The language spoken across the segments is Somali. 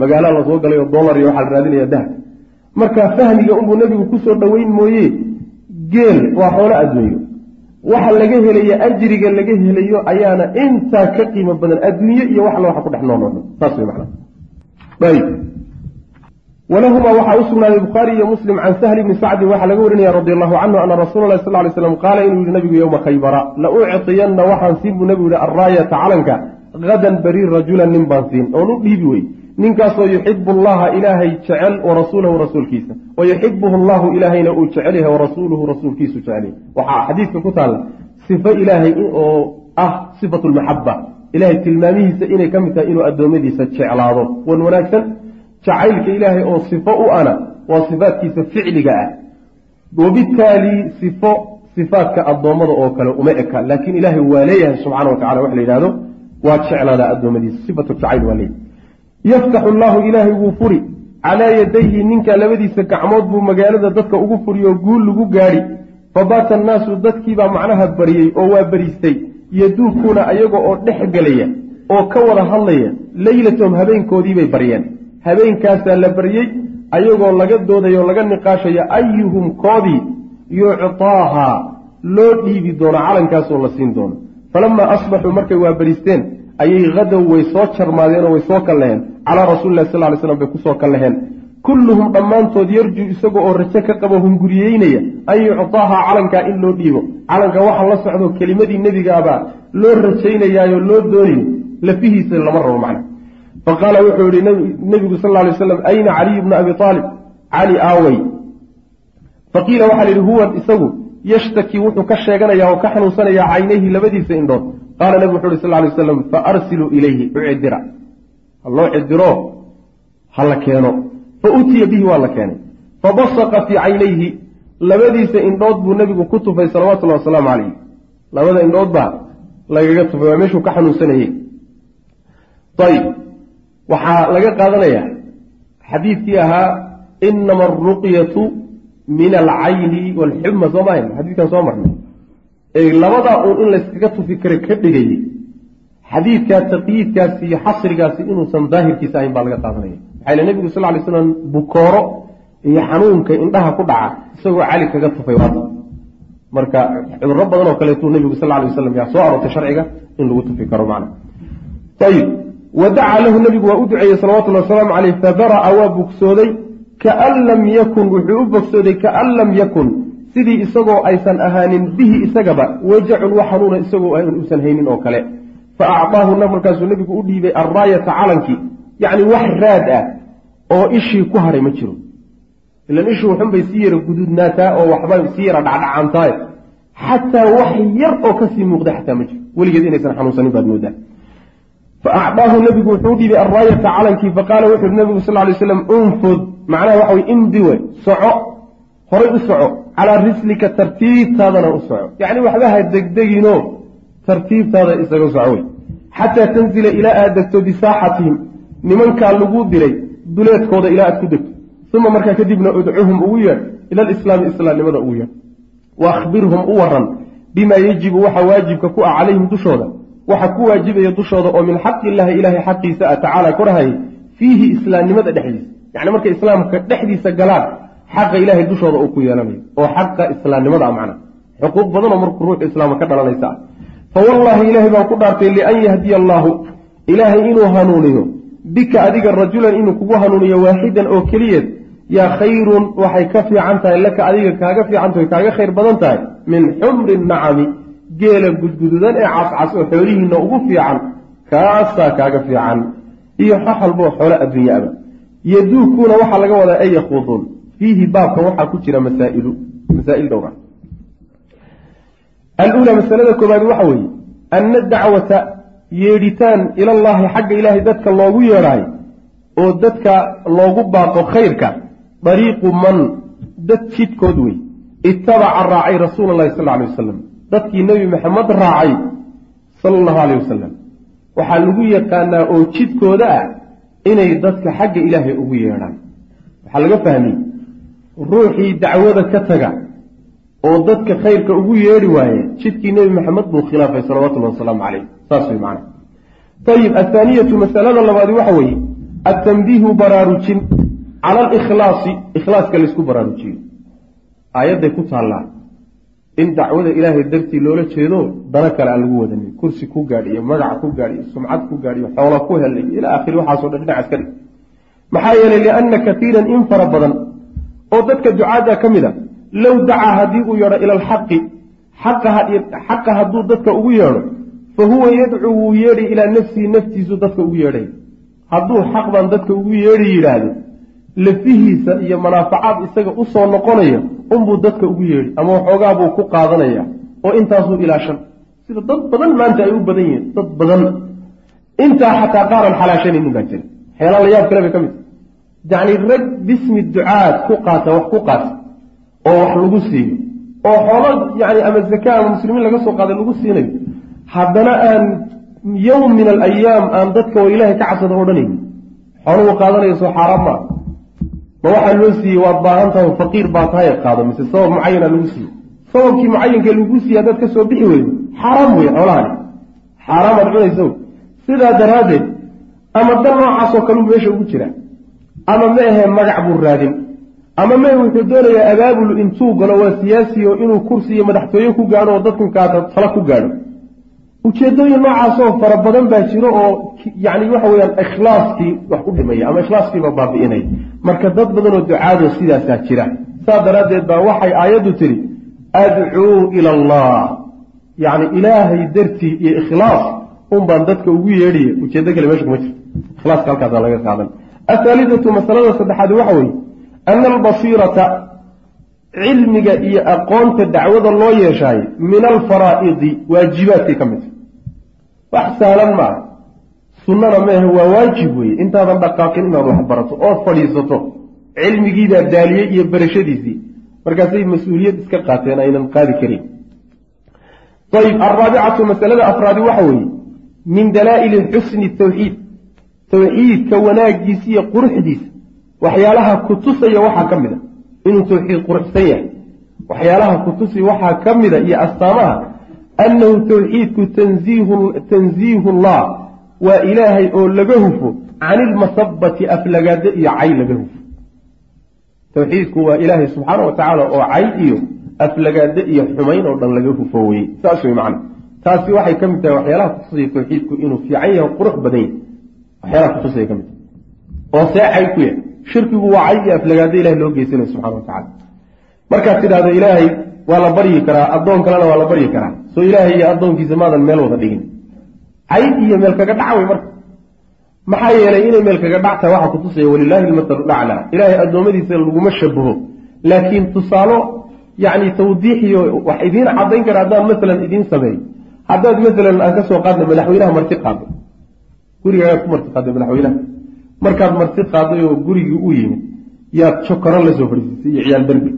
magaala la soo galay oo dollar iyo waxaa la raadinaya dahab. Marka fahmiga unbuu nebigu ku soo dhoweyn mooye geel waa xoolo adduunyo. Waxa laga helayo ajriga laga helayo ayaana intaa ka qiimo badan adduunye iyo wax alla waxa ku dhex nool saas wey macana ayb walahumaa waxaa u sugnaaday bukhaari iyo muslim can sahli bni sacdin waxaa laga warinaya radi allahu canhu ana rasuula lahi sal ly slam qaala inuu yihi nabigu yowma khaybara la uctiyanna waxaan siin buu nabigu yihi arraayata calanka hadan beri rajulan nin baan siin oon u dhiibi wey ninkaasoo yuxibu allaha ilaahay jecel wa rasuulahu rasuulkiisa. Wa yuxibuhu allahu ilaahayna uu jecel yahay warasuuluhu rasuulkiisu jecelyahy waxaa xadiidka ku taalla sifo ilaahay oo ah sifatu lmaxaba ilahay tilmaamihiisa inay ka mid tahay inuu addoommadiisa jeclaado. Wan wanaagsan jacaylka ilaahay oo sifo u ana waa sifaadkiisa ficliga ah. Wabitaali sifo sifaadka addoommada oo kale uma eka. Laakiin ilaahay waa leeyahay subxana wa tacala la yidhahdo waa jeclaadaa addoommadiisa. Sifatu jacayl waa leeyahay yaftaxu allaahu ilaahay wuu furi. Calaa yadayhi ninka labadiisa gacmood buu magaalada dadka ugu furi oo guul lagu gaadhi fabaata annaasu dadkiibaa macnaha bariyey oo waa bariistay yaduukuuna ayaga oo dhex gelaya oo ka wada hadlaya leylatahum habeenkoodiibay baryeen. Habeenkaasaa la baryey ayagoo laga doodayo laga niqaashaya ayuhum koodii yuctaahaa? Loo dhiibi doono calankaasoo la siin doono. Falamaa asbaxuu markay waa bariisteen ayay hadow way soo jarmaadeenoo way soo kalleheen calaa rasuulilahi sal ly slam bay ku soo kalleheen kulluhum dhammaantood yarjuu isaga oo rajo ka qabo hunguriyeynaya an yuctaaha calankaa in loo dhiibo. Calanka waxa la socdo kelimadii nebigaabaa loo rajaynayaayo loo doonayo lafihiisa lama rabo macna. Fa qaala wuxuu yihi nebigu sal ly waslam ayna caliy bna abi aalib cali aawey faqiila waxaa la yidhi huwa isagu yashtaki wuxuu ka sheeganayaa oo ka xanuunsanayaa caynayhi labadiisa indhood qaala nebigu wuxu uhi sal ly waslam fa arsiluu ilayhi u cidira. Ha loo cidiro ha la keeno. Fa utiya bihi waa la keenay. Fabasaqa fii caynayhi labadiisa indhood buu nebigu ku tufay salawatullahi wasalaamu calayh labada indhood baa lagaga tufay waa meeshuu ka xanuunsanayey ayib waxaa laga qaadanayaa xadiidkii ahaa inama aruqyatu min alcayni walxuma soo maahan xadiidkan soo marnay labadaa uun in layskaga tufi kara ka dhigayay xadiidkaa taqyiidkaasi iyo xasrigaasi inuusan daahirkiisa ahayn baa laga qaadanaya maxaa yile nebigu sal lay slam bukooro iyo xanuunka indhaha ku dhaca isagoo cali kaga tufay marka cuduro badan oo kaleetuu nebigu sal lay waslam yaa soo aroortay sharciga in lagu tufi karo macna. Ayib wa dacaa lahu nebigu waa u duceeyey salawatullhi wasalaamu caleyh fabara'a waa bogsooday kaan lam yakun wuxuu u bogsooday kaan lam yakun sidii isagoo aysan ahaanin bihi isagaba wajacun wa xanuuna isagoo uusan haynin oo kale. Fa acطaahu markaasuu nebigu u dhiibay alraayata calankii yacni wax raad ah oo ishii ku hadhay ma jiro. Ilan ishuu xunbay sii yara guduudnaataa oo waxba sii yara dhacdhacaantaaye xataa wax yar oo ka sii muuqda xataa ma jiro. Weligeed inaysan xanuunsanin baad moodaa. Fa acdaahu nebigu wuxuu dhiibay alraayata calankii faqaala wuxu uhi nebigu sal lay slam unfud. Macnaha waxa wey imdiwe soco horay u soco. Calaa rislika tartiibtaadana u soco. Yacni waxba ha degdeginoo tartiibtaada isaga soco wey. Xataa tanzila ilaa aad degto bisaaxatihim nimankaa lagu dilay duleedkooda ilaa aad ku degto. Uma markaa kadibna udcuhum ugu yeedh ila alislaami islaamnimada ugu yeedh. Wa akhbirhum u waran bimaa yajibu waxa waajibka ku ah calayhim dushooda. Waxa ku waajibaya dushooda oo min xaqi illaahi ilaahay xaqiisa ah tacaala korahayay fiihi islaamnimada dhexdiisa. Yacni markay islaamka dhexdiisa galaan xaqa ilaahay dushooda uu ku yeelanayo oo xaqa islaamnimada ah macna. Xuquuq badanoo markuu ruuxu islaama ka dhalanaysa. Ah fa wallaahi ilaahay baan ku dhaartay lian yahdiya allaahu ilaahay inuu hanuuniyo. Bika adiga rajulan inuu kugu hanuuniyo waaxidan oo keliyeed. Yaa khayrun waxay ka fiican tahay laka adiga kaaga fiican tahay kaaga khayr badan tahay. Min xumri nacami geela gudgududan ee cascas oo xoolihiina ugu fiican kaasaa kaaga fiican. Iyo wax walboo xoolo adduunyaaba yaduukuuna waxaa laga wadaa ay yakhuuduun fiihi baabkan waxaa ku jira masaa'ilu masaa'il dhowra aluulaa masalada koobaad waxa weeye ana dacwata yeedhitaan ilallaahi xagga ilaahay dadka loogu yeedhaayo oo dadka loogu baaqo khayrka dariiqu man dad jidkood wey itabaca raacay rasuula allahi sal alay wasalam dadkii nebi maxamed raacay sala allahu aleyh wasalam waxaa lagu yaqaanaa oo jidkooda ah inay dadka xagga ilaahay ugu yeedhaan. Waxaa laga fahmay ruuxii dacwada ka taga oo dadka khayrka ugu yeedhi waaye jidkii nebi maxamed buu khilaafay salawatullahi wasalaamu caleyh saas wey macana ayib athaaniyatu masalada labaadi waxa weeye atanbiihu baraarujin cala alikhlaasi ikhlaaska laysku baraarujiyo. Aayadday ku taallaa in dacwada ilaahay dartii loola jeedo dana kale aan lagu wadanin. Kursi ku gaadh iyo magac ku gaadh iyo sumcad ku gaadh iyo xoola ku helay ilaa akhiri waxaaso dhan dhinacaas ka dhig. Maxaa yeelay lianna katiiran in fara badan oo dadka ducaadda ka mid a low dacaa haddii uu yeedho ila alxaqi xaqa hadduu dadka ugu yeedho fa huwa yadcuu wuu yeedhi ilaa nafsihi naftiisu dadka ugu yeedhay. Hadduu xaq baan dadka ugu yeedhi yidhaahdo lafihiisa iyo manaafacaad isaga u soo noqonaya unbuu dadka ugu yeedhi ama waxoogaa buu ku qaadanaya oo intaasuu ilaashan sida dad badan maanta ay u badan yihiin dad badan. Intaa xataa qaaran xalaashanaynin baa jira. Waxyaala la yaab kale bay ka mid yacni rag bismi ducaad ku qaata wax ku qaata oo wax lagu siiyo oo xoolo yani ama zaka ama muslimiin laga soo qaaday lagu siinayo haddana aan yowm min alayaam aan dadka oo ilaahay ka cabsada odhanayni xooluhu qaadanaya soo xaaraan maa ma waxaa loo siiyey waad baahan tahay faqiir baa tahay qaado mise sabab mucayana lagu siiye sababkii mucayanka lagu siiye haddaad ka soo bixi weydo xaaraam wey xoolahani xaaraamaad cunayso sidaa daraaddeed ama dan noocaasoo kaleu meesha ugu jira ama ma ahee magac buu raadin. Ama ma wuxuu doonayaa abaabul intuu galo waa siyaasi oo inuu kursi iyo madaxtooye ku gaadho oo dadku kaata tala ku gaadho. Ujeedooyin noocaasoo fara badan baa jiro oo yani waxa weyaan ikhlaaskii wax u dhimaya ama ikhlaaskiiba baabi'inaya marka dad badan oo ducaado sidaasaa jira. Saa daraaddeed baa waxay aayaddu tidhi adcuu ila allah. Yacni ilaahay dartii iyo ikhlaas un baan dadka ugu yeedhiya ujeeddo kale meesha kuma jirto. Ikhlaaska halkaasaa laga qaadan athaalidatu masalada saddexaad waxa weeye ana albasiirata cilmiga iyo aqoonta dacwada loo yeeshaayo min alfaraa'idi waajibaadkay ka mid. Wax sahlan maaha sunnana maahe waa waajib weeye. Intaadan dhaqaaqin inaad wax barato ood fadhiisato cilmigiibaa daaliyey iyo barashadiisii. Markaasay mas'uuliyad iska qaateen aynan qaadi karin. Ayib alraabicatu masalada afraadi waxa weeye min dalaa'ili xusni tawxiid tawxiidka wanaagiisa iyo quruxdiisa waxyaalaha ku tusaya waxaa ka mid a. Inuu tawxiid quruxsan yahay. Waxyaalaha ku tusi waxaa ka mida iyo astaamaha annahu tawxiidku tanziihu llah waa ilaahay oo laga hufo can ilmasabati aflagaade iyo cay laga hufo. Tawxiidku waa ilaahay subxaana wa tacaala oo cay iyo aflagaade iyo xumayn oo dhan laga hufo weye saas wey macna. Taasi waxay ka mid tahay waxyaalaha kutusaya tawxiidku inuu fiican yahay qurux badan yahay waxyaalaha kutusaya ka mid tahay oo see cay ku yahay shirkigu waa cay iyo aflagaado ilahay loo geysanaya subxana wa tacala markaad tidhahdo ilaahay waa la baryi karaa addoon kalena waa la baryi karaa. Soo ilaahay iyo addoonkiisa maadan meel wada dhigin. Cayd iyo meel kaga dhac wey marka. Maxaa yeelay inay meel kaga dhac tahay waxaa kutusaya walilaahi ilmasalu dhaclaa ilaahay addoommadiisa laguma shabaho laakiin tusaalo yacni tawdiixiyo wax idiin caddayn kara haddaan masalan idiin sameeyo haddaad masalan aan ka soo qaadna madaxweynaha marti qaado gurigaaad ku marti qaadday madaxweynaha. Markaad marti qaaday oo gurigii u yimid yaad jokoro la soo iyo ciyaal darbi.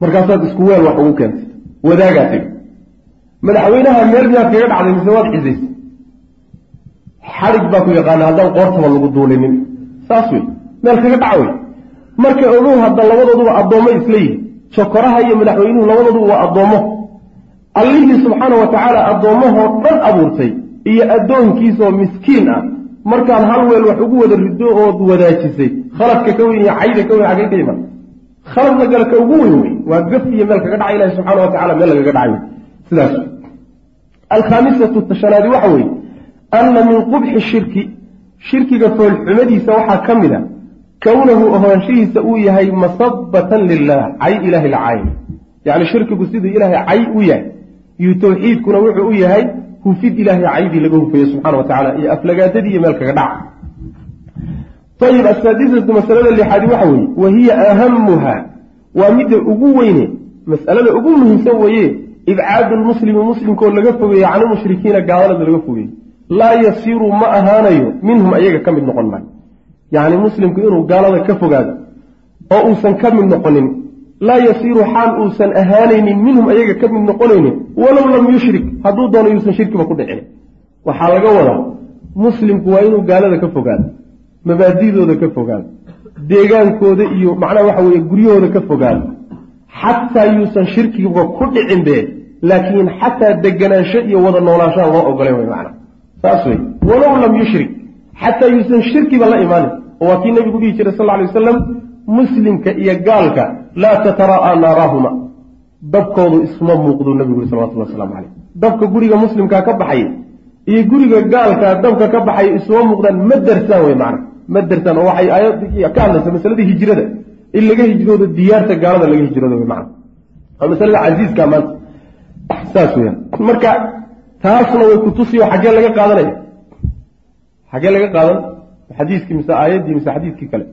Markaasaad isku weel wax ugu keentay wadaagaa tegi. Madaxweynaha meel miyaad kaga dhacday mise waad cisaysay xadhig baa ku yaqaana haddaan qoortaba lagu duulinin saas wey meel kaga dhac wey marka ogow hadda labadooduba addoommo isla jokoraha iyo madaxweynuhu labadooduba waa addoommo allihii subxaana wa tacaala addoommahoo dhan abuurtay iyo addoonkiisaoo miskiin ah. Markaad hal weel wax ugu wada riddo ood wadaajisay khaladka ka weyn iyo cayda ka weyn xagee ka iman khalad la gala ugu weyn wey waa gaf iyo meel kaga dhaca ilahi subxaana wa tacala meel lagaga dhacay sidaas. Alkhaamisatu tashanaadi waxa weeye anna min qubxi shirki shirkiga foolxumadiisa waxaa ka mid a kownahu ahaanshihiisa uu yahay masabatan lilah cay ilahay la caay yacni shirkigu siduu ilaahay cay u yahay iyo tawxiidkuna wuxuu u yahay hufid ilaahay caydii laga hufayo subxana wa iyo aflagaadadii iyo meel kaga dhaca ayib asaadisatu masalada lixaadi waxa weeye wa hiya ahamuha waa midda ugu weyne. Mas'alada ugu muhiimsan weeye ibcaadu lmuslimi muslimkoo laga fogeeyo cani mushrikiina gaalada laga fogeeyo. Laa yasiru ma ahaanayo minhum ayaga ka mid noqon maayo. Yacni muslimku inuu gaalada ka fogaado oo uusan ka mid noqonin laa yasiiru xaal uusan ahaanaynin minhum ayaga ka mid noqonaynin walow lam yushrik hadduu doono yuusan shirkiba ku dhicin. Waxaa laga wadaa muslimku waa inuu gaalada ka fogaado mabaadidooda ka fogaado deegaankooda iyo macnaha waxa weeye guryahooda ka fogaado. Xataa yuusan shirkiba ku dhicin be laakiin xataa deganaansho iyo wada noolaanshaan loo ogolayn way macna. Saas wey walow lam yushrik xataa yuusan shirkiba la imaanin oo waa kii nebigu dhihi jiray sal alay wasalam muslimka iyo gaalka laa tatara'aa naaraahuma dabkoodu isma muuqdu nabigu uri salawatullah waslamu caleyh dabka guriga muslimkaa ka baxay iyo guriga gaalkaa dabka ka baxay isma muuqdaan ma darsaan wey macna. Ma darsaan oo waxay aayad ka hadlaysa masaladii hijrada. In laga hijroodo diyaarta gaalada laga hijroodo wey macna. Waa masalada casiiska maanta. Saas weyaan marka taasna way kutusiyo xaggee laga qaadanaya. Xaggee laga qaadan. Xadiiskii mise aayaddii mise xadiiskii kale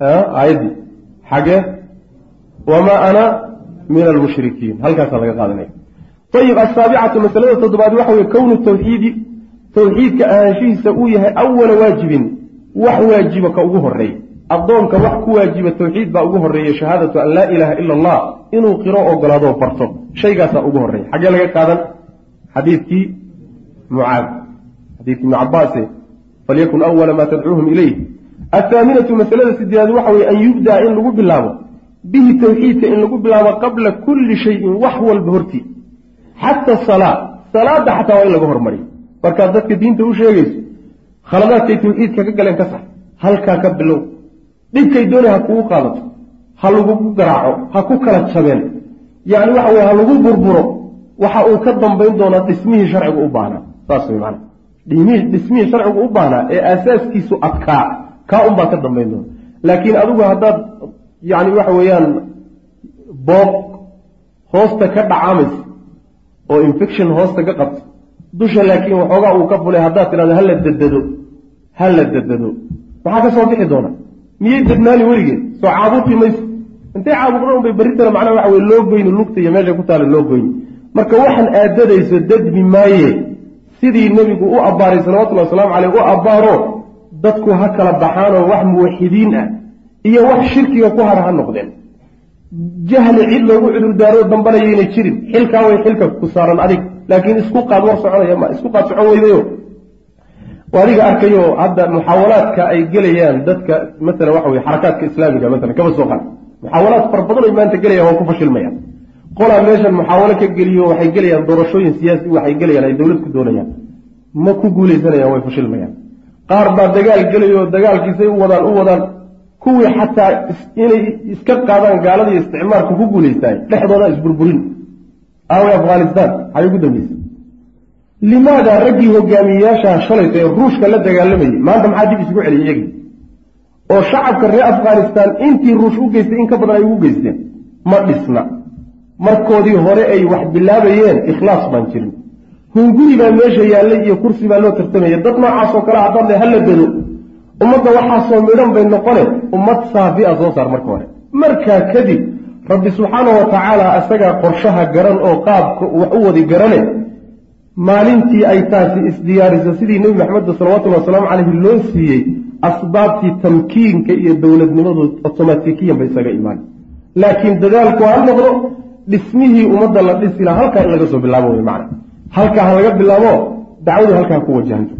aayaddii xagee wamaa ana min almushrikiin. Halkaasaa laga qaadanaya ayib asaabicatu masalada toddobaad waxa weye kownu tawxiidi tawxiidka ahaanshihiisa uu yahay awala waajibin. Wax waajiba ka ugu horreeya addoonka wax ku waajiba tawxiid baa ugu horreeya shahaadatu an laa ilaaha ila allah inuu qiro ogolaadoo barto. Shaygaasaa ugu horreeya xaggee laga qaadan? Xadiidkii mucaad. Xadiidkii ibnu cabaase falyakun awala maa tadcuuhum ilayh athaaminatu masalada sideedaad waxa weye an yubdaa in lagu bilaabo bihi tawxiidka in lagu bilaabo qabla kulli shayin wax walba hortii. Xata salaa salaada xataa waa in laga hormariyo. Markaad dadka diinta u sheegayso khaladaadkay tawxiidka ka galeen ka sax halkaa ka bilow. Dhibkay doonay ha kugu qaadato ha lagugu garaaco ha ku kala jabeen. Yacni waxa weye ha lagu burburo waxa uu ka dambayn doonaa dhismihii sharcigu u baahnaa saas wey maana dhismihii sharcigu u baahnaa ee aasaaskiisu adkaa kaa unbaa ka dambayn doona laakiin adigu haddaad yacni waxa weeyaan booq hoosta ka dhacaamaysa oo infection hoosta ka qabta dusha laakiin waxoogaa uu ka fulay haddaad tidhahdo hala dadado ha la dadado maxaa ka soo bixi doona. Miyay dadnaani weligeed soo caabuqi mayso. Intay caabuqda unbay berritana macnaha waxa weye loo goyni lugta iyo meesha ku taala loo goyni marka waxaan aadadayso dadbi maaye sidii nebigu u abbaaray salawatullahi wasalaamu caleyh u abbaaro dadku ha kala baxaanoo wax muwaxidiin ah iyo wax shirkiga ku hara ha noqdeen. Jahli cid loogu cudurdaaro dambanayayna jirin xilkaa way xilka ku saaran adig laakiin isku qaad war soconaya ma isku qaad socon weydayo adiga arkayo hadda muxaawalaadka ay gelayaan dadka masalan waxa weye xarakaadka islaamiga masalan kaba soo qaad. Muxaawalaad fara badan ay maanta gelayaan waa ku fashilmayaan. Qolaa meeshan muxaawalo ka geliyo waxay gelayaan doorashooyin siyaasi waxay gelayaan ay dowlad ku doonayaan. Ma ku guuleysanayaan way fashilmayaan qaar baa dagaal gelayo dagaalkiisay u wadaan u wadaan. Kuwii xataa inay iska qaadaan gaaladii isticmaalka ku guulaystaay dhexdooda isburburin. Aaway afghanistan maxay ugu dambeysay. Limaada raggii hogaamiyeyaasha shalayta ee ruushka la dagaalamayay maanta maxaa dib isugu celiyay iyagii oo shacabka reer afghanistan intii ruush u geystay in ka badan ay ugu geysteen ma dhisna. Markoodii hore ay wax bilaabayeen ikhlaas baan jirin hunguri baa meesha yaallay iyo kursi baa loo tartamaya. Dad noocaasoo kale haddaad le hala dado ummadda waxaasoo midhan bay noqone ummad saafi a soo saar marka hore. Markaa kadib rabbi subxaanahu wa tacaala isagaa qorshaha garan oo qaabka wax u wadi garane maalintii ay taasi isdiyaariso sidii nebi maxamed salawatullhi wasalaamu caleyhi loo siiyey asbaabtii tamkiinka iyo dowladnimadu otomatikiyan bay isaga imaan. Laakiin dadaalku ha noqdo dhismihii ummadda la dhisi laha halkaa in laga soo bilaabo wey macna halkaa ha laga bilaabo dacwadu halkaa ku wajahanto.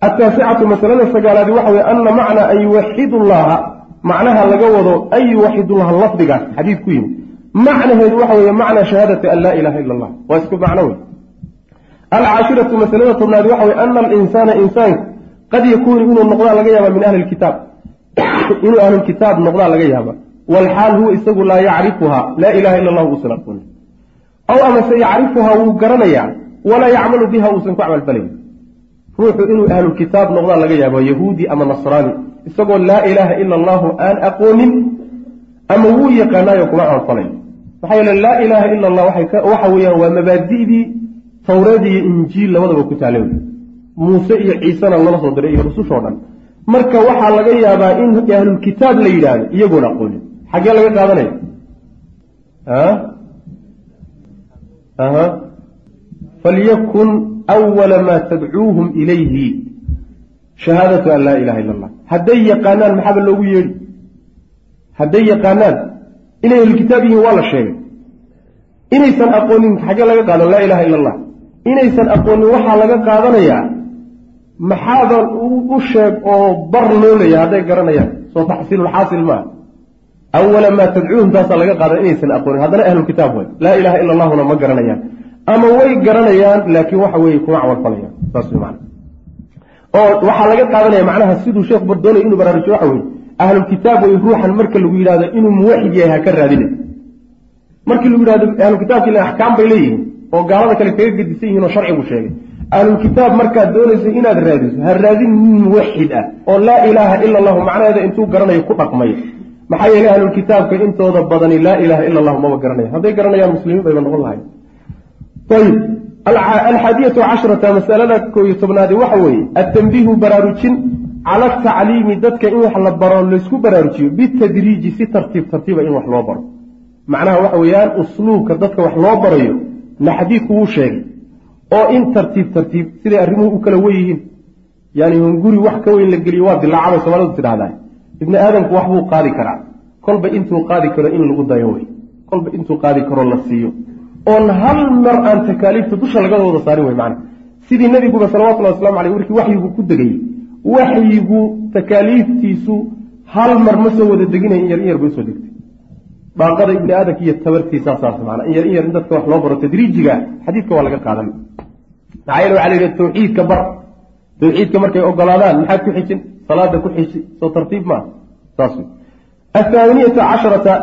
Ataasicatu masalada sagaalaadi waxa weye ana macnaa an yuwaxidu llaha macnaha laga wado an yuwaxidullaha lafdigaas xadiid ku yimid. Macnaheedu waxa weeye macnaa shahaadati an laa ilaha ila allah waa isku macno wey alcaashiratu masalada tobnaadi waxa weye ana alinsaana insaanka qad yakuunu inuu noqdaa laga yaaba min ahli lkitaab inuu ahlulkitaab noqdaa laga yaaba walxaal huwa isagu laa yacrifuha laa ilaha ila allah uusan aqoonin aw amase yacrifuhaa wuu garanayaa walaa yacmalu biha uusan ku camalfalayn ruuxu inuu ahlulkitaab noqdaa laga yaaba yahuudi ama nasraani isagoo laa ilaaha ila allahu aan aqoonin ama wuu yaqaanaayo kuma camalfalayo maxaa yeele laa ilaaha ila allah waxa weeyaan waa mabaadi'dii tawreed iyo injiil labadaba ku taala wey muuse iyo ciisena lala soo diray iyo rusushoo dhan marka waxaa laga yaabaa in ahlulkitaab la yidhaahdo iyagoona aqoonin xaggee laga qaadanaya falyakun awala maa tadcuuhum ilayhi shahaadatu an laa ilaha illa allah hadday yaqaanaan maxaaba loogu yeedhi hadday yaqaanaan inay ahlulkitaab yihiin waa la sheegay inaysan aqoonin xaggee laga qaadan laa ilaha illa allah inaysan aqoonin waxaa laga qaadanayaa maxaadan u sheeg oo bar loo leeya hadday garanayaan soo taxsiilulxaasil maaha awala maa tadcuuhum taasaa laga qaadan inaysan aqoonin haddana ahlulkitaab way laa ilaha illa allahuna ma garanayaan ama way garanayaan laakiin waxa weeye kuma camalfalayaan saas macana oo waxaa laga qaadanaya macnaha siduu sheekh bar doonay inuu baraarujiyo waxa weye ahlulkitaab way ruuxan marka lagu yidhahdo inuu muwaxid yahay ha ka raadina markii lagu yidhahdo ahlulkitaabka ila axkaam bay leeyihiin oo gaalada kale kaga gedisan yihiin oo sharcigu sheegay. Ahlulkitaab markaad doonayso inaad raadiso ha raadin nin muwaxid ah oo laa ilaaha ila allahu macnaheeda intuu garanayo ku dhaqmaya maxaa yeelay ahlulkitaabka intooda badani laa ilaha ila allahu maba garanaya. Hadday garanayaan muslimiin bayba noqon lahay ayib alxaadiyatu cashrata masalada koo iyo tobnaadi waxa weeye atanbiihu baraarujin cala atacliimi dadka in wax la baro laysku baraarujiyo bitadriiji si tartiib tartiiba in wax loo baro macnaha waxa weeyaan usluubka dadka wax loo barayo na xadiidku wuu sheegay oo in tartiib tartiib siday arrimuhu u kala wen yihiin yani hunguri wax ka weyn la geliyo waa dilaacabay soomalidu tidhahdaa ibni aadamku wax buu qaadi karaa kolba intuu qaadi karo in lagu dayo wey kolba intuu qaadi karo la siiyo oon hal mar aan takaaliifta dusha laga wada saarin wey macana sidii nebiguba salawatullahi waslamu aleyh markii waxyigu ku degayey waxyigu takaaliiftiisu hal mar ma soo wada deginaya in yar in yar bay u soo degtay. Baaqada ibni aadamka iyo tabartiisaa saas maana in yar in yar in dadka wax loo baro tadriijiga xadiidka waa laga qaadan. Maxaa yeele waxa la yidhi tawxiidka bar. Tawxiidka markay ogolaadaan maxaad ku xijin? Salaada ku xiji soo tartiib maa saas athaaniyata casharata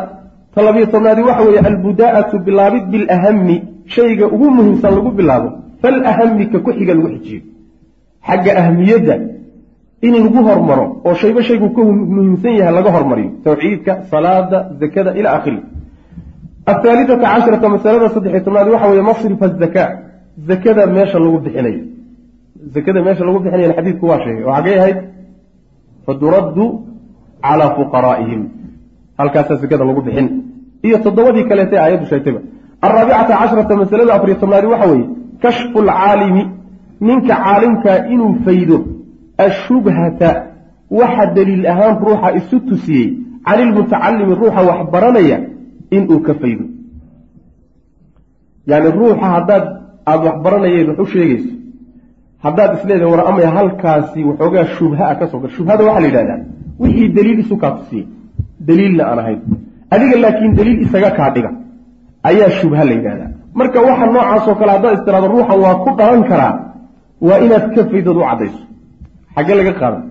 talabiyo tobnaadi waxa weeye albudaa'atu bilaabid bilahami shayga ugu muhiimsan lagu bilaabo falahami ka ku xiga lagu xijiyo. Xagga ahmiyadda in lagu hormaro oo shayba shaygu ka muhiimsan yahay laga hormariyo. Tawxiidka salaada zakada ila akhiri athaalithata casharata masalada saddexiy tobnaadi waxa weeye masrifa azakaa zakada meesha lagu bixinayo. Zakada meesha lagu bixinayana xadiidku waa sheegay. Oo xaggay ahayd faturaddu calaa fuqaraa'ihim halkaasaa zakada lagu bixin. Iyo toddobadii kaleeta aayaddu sheegtayba. Alraabicata casharata masalada afariyo tobnaadi waxa weeye kashfu lcaalimi ninka caalimkaa inuu faydo ashubhata waxa daliil ahaan ruuxa isu tusiyey cani ilmutacalimi ruuxa wax baranaya inuu ka faydo. Yani ruuxa haddaad aada wax baranayeed wax u sheegayso haddaad isleedahay war amaya halkaasi waxoogaa shubha ka soo gal shubhada waxaa la yidhahdaa wixii daliil isu kaa tusiyey daliilna aan ahayn adiga laakiin daliil isaga kaa dhiga. Ayaa shubha la yidhahdaa marka waxa noocaasoo kale haddaad istiraado ruuxa waa ku dhalan karaa waa inaad ka faydad u caddayso. Xaggee laga qaadan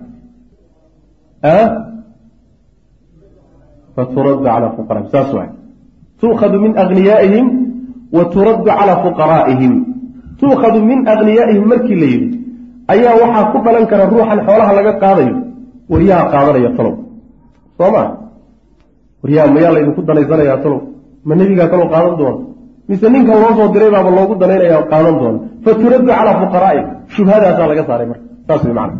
faturaddu calaa fuqaraihim saas waay. Tuukhadu min agniyaaihim wa turaddu calaa fuqaraa'ihim. Tuukhadu min agniyaaihim markii la yidhi ayaa waxaa ku dhalan kara ruuxan xoolaha laga qaadayo. Waryaha qaadanaya talow. Soo maa waryaha mayaa laydinku danaysanayaa talow ma nebigaa kaloo qaadan doona? Mise ninkan loo soo diray baaba loogu danaynaya qaadan doona? Fa turaddu calaa fuqaraa'ihim shubhadaasaa laga saaray marka. Saas way macana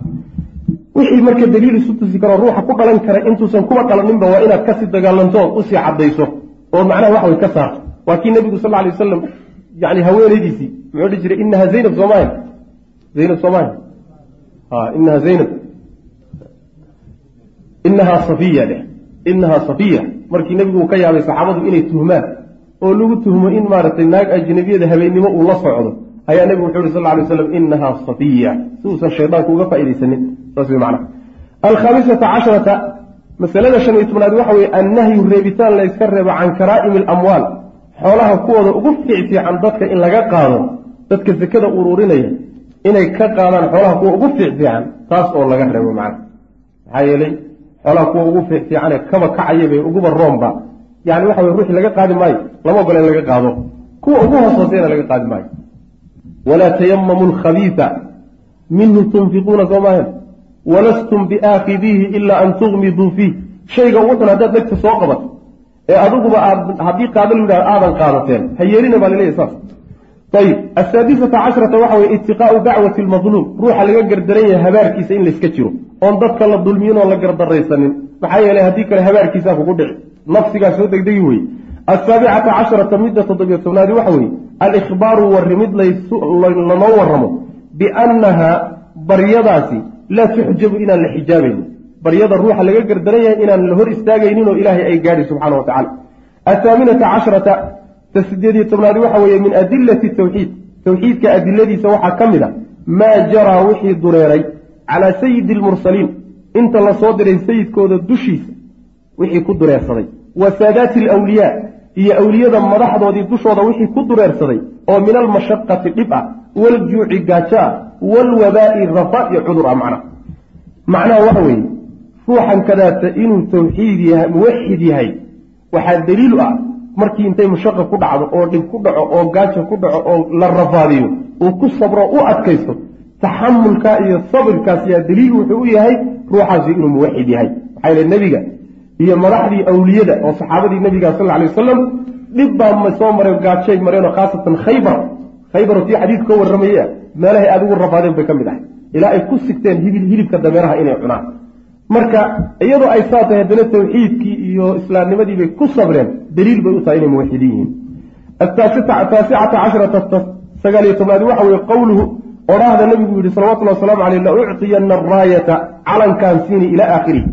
wixii marka daliil isu tusi karoo ruuxa ku dhalan kara intuusan kuba dhalaninba waa inaad ka sii dagaalanto ood u sii caddayso. Oo macnaha wax way ka saarto. Waa kii nebigu sal alay wasalam yani haweenaydiisii muxuu dhihi jiray inaha zaynab soomaalia zaynab soomaalia ha inaha zaynab. Inahaa safiya dheh inahaa safiya. Markii nebigu uu ka yaabay saxaabadu inay tuhmaan oo lagu tuhmo in maaragtay naag ajnabiyada habeennimo uu la socdo ayaa nebigu wuxuu yihi sal ly slam inahaa safiya. Si uusan shaydaanku uga faaidaysanin saas wey macnaha. Alkhaamisata casharata masalada shan iyo tobnaad waxa weye annahyu reebitaan layska reebo can karaa'imi alamwaal xoolaha kuwooda ugu fiicfiican dadka in laga qaado dadka sekada ururinaya inay ka qaadaan xoolaha kuwa ugu fiicfiican taas oo laga reebo macna maxaa yeelay xoolaha kuwa ugu fiicfiicane kaba kacayaba uguba roomba. Yani waxa weye ruuxii laga qaadi maayo lama ogola in laga qaado. Kuwa ugu hooshoosayna laga qaadi maayo. Walaa tayamamu lkhabiisa minhu tunfiquuna soo maahan walastum biaakidiihi ilaa an tugmiduu fiih shayga ugu xun haddaad dhegta soo qabato ee adiguba aad haddii lu yidhahdo aadan qaadateen ha yeelina baa laleeyahy saas ayib asaadisata cashrata waxa weye itiqaau dacwati lmadluum ruuxa laga gardaran yahay habaarkiisa in layska jiro. Oon dadka la dulmiyin oon la gardaraysanin maxaa yeelay haddii kale habaarkiisaa kugu dhici. Nafsigaa soo degdegi weye asaabicata casharata midda toddobiyo tobnaadi waxa weeye alikhbaaru warrimid lanoo warramo biannaha baryadaasi laa tuxjabu inaan la xijaabaynin baryada ruuxa laga gardaran yahay inaan la hor istaagaynin oo ilaahay ay gaadhi subxana wa tacala athaaminata casharata ta sideed iyo tobnaadi waxa weeye min adilati tawxiid. Tawxiidka adiladiisa waxaa ka mid a maa jaraa wixii dureeray calaa sayidi almursaliin inta la soo diray sayidkooda dushiisa wixii ku dureersaday. Wa saadaati alawliyaa iyo awliyada madaxdoodii dushooda wixii ku dureersaday oo min almashaqati dhib ah waljuuci gaajo ah walwabaa'i rafa iyo cudur ah macnaha macnaha waxa weeye ruuxan kadaata inuu tawxiid yahay muwaxid yahay waxaa daliil ah markii intay mushaqa ku dhacdo oo dhib ku dhaco oo gaajo ku dhaco oo la rafaadiyo uu ku sabro u adkaysto taxamulka iyo sabirkaas yaa daliil wuxuu u yahay ruuxaasi inuu muwaxid yahay. Maxaa yele nebiga iyo madaxdii awliyada oo saxaabadii nebiga sal alay wasalam dhib baa soo mareen gaajay mareenoo khaasatan khaybar. Khaybar tii xadiidku ka warramaya meelahay aada ugu rafaadeen bay ka mid ahay. Ilaa ay ku sigteen hibil hilibka dameeraha inay cunaan marka iyadoo ay saa tahay haddana tawxiidkii iyo islaamnimadii bay ku sabreen daliil bay u tahay inay muwaxidiin yihiin. Ataasicata casharata sagaaliyo tobnaadi waxa weye qowluhu odhaahda nabigu yihi salawatullahi wasalaamu caleyh la ucطiyana araayata calankaan siini ilaa aakhirih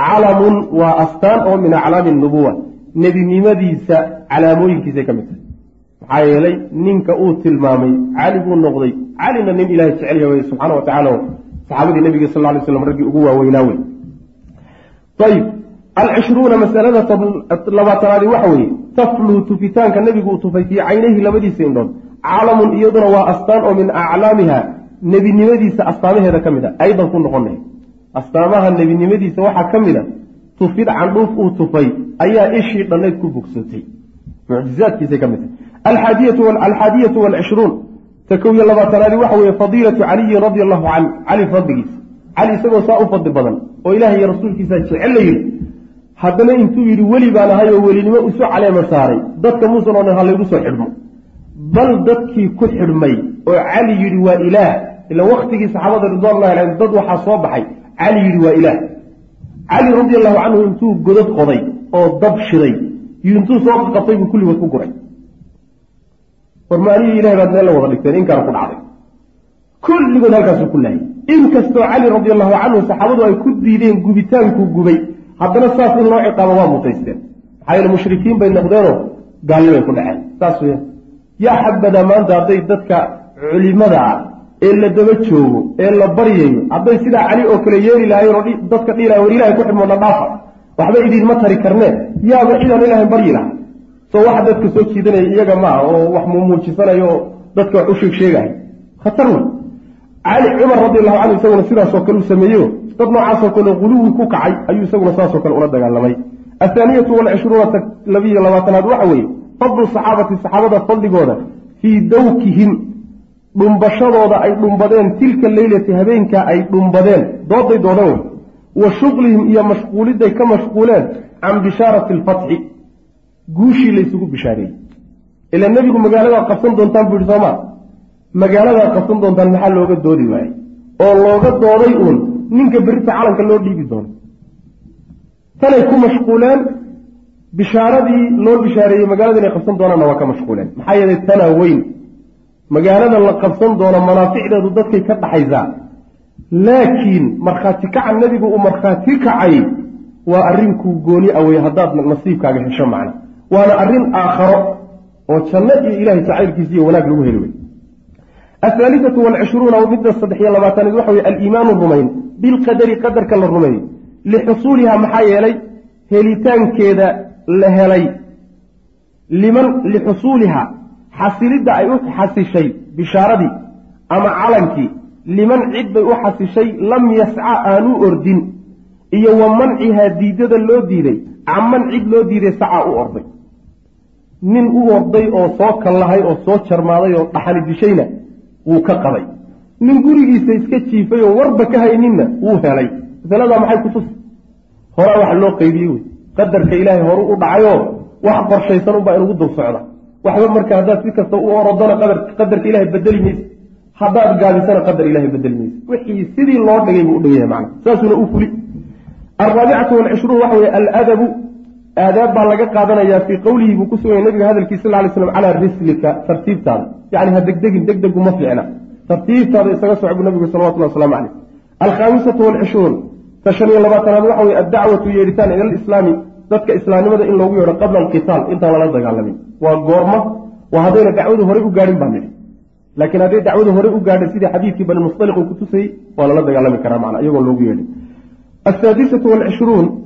calamun waa astaan oo min aclaami nubuwa. Nebinimadiisa calaamooyinkiisay ka mid tahay. Maxaa yeelay ninka uu tilmaamay cali buu noqday. Calina nin ilahay jecelya wey subxaana wa tacala saxaabadii nabiga sal ly slam raggii ugu waaweynaa wey ayib alcishruuna masalada labaatanaadi waxa weeye tafluu tufitaanka nebigu uu tufay fii caynayhi labadiisa indhood. Calamun iyaduna waa astaan oo min aclaamiha nebinimadiisa astaamaheeda ka mid a. Aydan ku noqonay. Astaamaha nebinimadiisa waxaa ka mid a tufid candhuuf uu tufay ayaa ishii dhannayd ku bogsatay mucjizaadkiisay ka mid tahay. Alxaadiyatu walcishruun ta kow iyo labaatanaadi waxa weeye fadiilatu caliyin radia allahu can cali fadligiisa cali isagoo saa u fadli badan oo ilaah iyo rasuulkiisa jecel la yidhi haddana intuu yidhi weli baan ahay oo welinimo isu caleema saaray dadka muusan oo dhan ha laygu soo xidhmo. Bal dadkii ku xidhmay oo cali yidhi waa ilaah ila waktigii saxaabada ridwanullahi calayhim dad waxaa soo baxay cali yidhi waa ilaah. Cali radi allahu canhu intuu godad qoday oo dab shiday iyo intuu soo qabtay buu kulligood ku guray. War maalihii ilahay baad meel la wada dhigteen inkaana ku dhacday. Kulligood halkaasuu ku laayay inkastoo cali radi allahu canhu saxaabadu ay ku diideen gubitaankuu gubay haddana saas in loo ciqaabo waa mutaysteen. Maxaa yeele mushrikiin bay noqdeenoo gaalnimay ku dhaceen. Saas weya yaa xagbadaa maanta hadday dadka culimada ah ee la daba joogo ee la baryayo hadday sidaa cali oo kale yeeli lahayen oo dadka dhihi lahay war ilahay ku xidmoodna dhaafa. Waxba idiinma tari karneen. Yaaba cidaan ilahay baryi laha soo waxa dadka soo jiidanaya iyaga maaha oo wax mumuujisanayo oo dadka wax u sheeg sheegahay khatar wey cali cumar radi allahu canhu isaguna sidaasoo kale u sameeyeyo dad noocaasoo kale guluwi ku kacay ayuu isaguna saasoo kale ula dagaalamay. Athaaniyatu walcishruuna labiyo labaatanaad waxa weeye fadlu saxaabati saxaabada fadligooda fii dawkihim dhumbashadooda ay dhumbadeen tilka leylati habeenkaa ay dhumbadeen dooday doodan wey wa shuqlihim iyo mashquuliday ka mashquuleen can bishaarati alfatxi guushii laysugu bishaareeyey. Ila nebigu magaaladaad qabsan doontaan buu yihi soomaa magaaladaad qabsan doontaan maxaa looga doodi waayey? oo looga dooday uun ninka berita calanka loo dhiibi doono. Tanay ku mashquuleen bishaaradii loo bishaareeyey magaalada inay qabsan doonaanna waa ka mashquuleen. Maxaa yeelay tanaa weyn magaalada la qabsan doono manaaficdeedu dadkay ka dhaxaysaa. Laakiin markhaati kaca nebigu uu markhaati kacay waa arrinkuu gooni awey haddaad nasiibkaaga hesho macna waana arrin aakharo oo janno iyo ilahay sacaylkiisa iyo wanaag lagu heli wey athaalithatu walcishruuna midda saddex iyo labaatanaad waxa weye aliimaanu rumayn bilqadari qadarka la rumeeyo lixusuuliha maxaa yeelay helitaankeeda la helay liman lixusuuliha xasilidda ay u xasishay bishaaradii ama calankii liman cid bay u xasishay lam yasca aanu ordin iyo wa mancihaa diidada loo diiday caman cid loo diiday sacaa u orday nin u orday oo soo kallahay oo soo jarmaaday oo dhaxani dishayna wuu ka qaday nin gurigiisa iska jiifay oo warba ka hayninna wuu helay. Masaladaa maxay kutus horaa wax loo qaybiyey wey. Qadarka ilaahay horu u dhacayoo wax qorshaysan unbaa inugu dul socda. Waxba marka haddaad si kasta u orodona qadarka ilahay bedeli mayse haddaad gaabisana qadar ilahay bedeli mayse wixii sidii loo dhigay buu u dhigaya macna saasuna u fuli. Alraabicatu walcishruun waxa weye aladabu aadaab baa laga qaadanayaa fii qowlihi buu ku nabiga hadalkiisa sal lay slam calaa rislika tartiibtaada. Yani ha degdegin degdegu ma fiicna. Tartiibtaada isaga soc buu nabigu salawatullah waslamu caleyh alkhaamisatu walcishruun ta shan iyo labaatanaad waxa weye addacwatu yeeritaan ila alislaami. Dadka islaamnimada in loogu yeedho qabla alqitaal intaan lala dagaalamin waa goorma waa haddayna dacwadu horey u gaadhin baa nidhi. Laakiin hadday dacwadu horey u gaadhay sidii xadiidkii bani musdaliq uu ku tusayey waa lala dagaalami karaa macna iyagoon loogu yeedhin asaadisatu walcishruun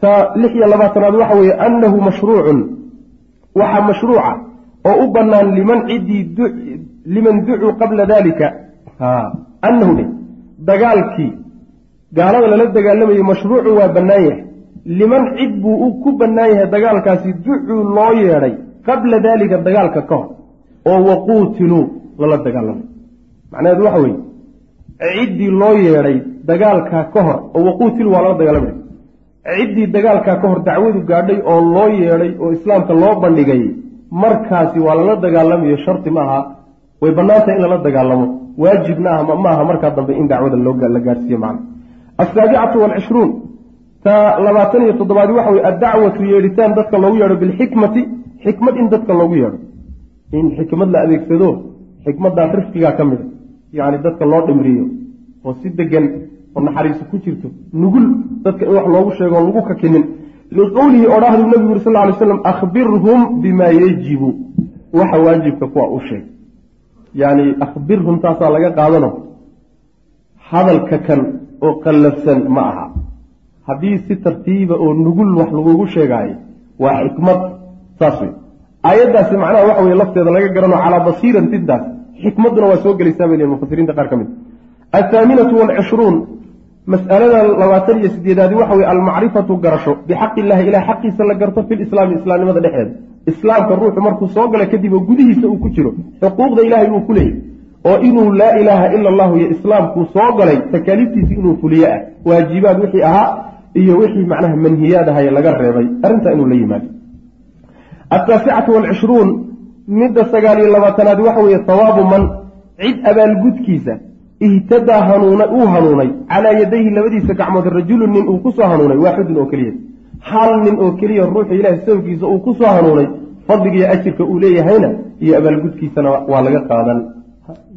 ta lix iyo labaatanaad waxa weeye annahu mashruucun waxaa mashruuca oo u bannaan liman ciddii liman ducuu qabla dalika annahu dhe dagaalkii gaalada lala dagaalamayay mashruucu waa bannaan yahay. Liman cid buu ku bannaan yahay dagaalkaasi ducuu loo yeedhay qabla daalika dagaalka ka hor oo waquutiluu lala dagaalamay. Macnaheedu waxa weeye ciddii loo yeedhay dagaalkaa ka hor oo waquutiluu waa lala dagaalamay ciddii dagaalkaa ka hor dacwadu gaadhay oo loo yeedhay oo islaamka loo bandhigay markaasi waa lala dagaalamayo sharti ma aha. Way bannaantahay in lala dagaalamo. Waajibna ah maaha markaa dambe in dacwada la gaadhsiiye macna. Asaabicatu walcishruun ta labaatan iyo toddobaadi waxa weye addacwatu yeedhitaan dadka loogu yeedho bilxikmati xikmad in dadka loogu yeedho. In xikmad la adeegsado xikmaddaas rifqigaa ka mida yacni dadka loo dhimriyo. Oo si degan oo naxariiso ku jirto nugul dadka in wax loogu sheego lagu kakinin. Liqowlihi odhahduu nabigu yuri sal ly slam akhbirhum bimaa yajibu. Waxa waajibka kuwa u sheeg. Yacni akhbirhum taasaa laga qaadano. Hadalka kan oo qallafsan ma aha. Haddii si tartiiba oo nugul wax lagugu sheegaayo waa xikmad. Saas wey aayaddaasi macnaha waxa weye lafteeda laga garano calaa basiirantintaas xikmadduna waa soo gelaysaa bay leeyiin mufasiriinta qaar ka mid. Athaaminatu waalcishruun mas'alada labaatan iyo sideedaadi waxa weye almacrifatu garasho. Bixaqi illahi ilah xaqiisa la garto fi lislaami islaamnimada dhexeeda islaamka ruuxu markuu soo gala kadib oo gudihiisa uu ku jiro xuquuqda ilahay uu ku leeyahy oo inuu laa ilaaha ila allahu iyo islaamkuu soo galay takaaliiftiisi inuu fuliye ah waajibaad wixii ahaa iyo wixii macnaha manhiyaad ahaye laga reebay. Arrintaa inuu la yimaado. Ataasicatu waalcishruun midda sagaal iyo labaatanaad waxa weeye hawaabu man cid abaalgudkiisa ihtadaa hanuuna uu hanuunay calaa yadayhi labadiisa gacmood rajulun nin uu ku soo hanuunay waaxidun oo keliya. Hal nin oo keliya ruuxa ilaahay sababkiisa uu ku soo hanuunay fadligiiyo ajirka uu leeyahayna iyo abaalgudkiisana waa laga qaadan.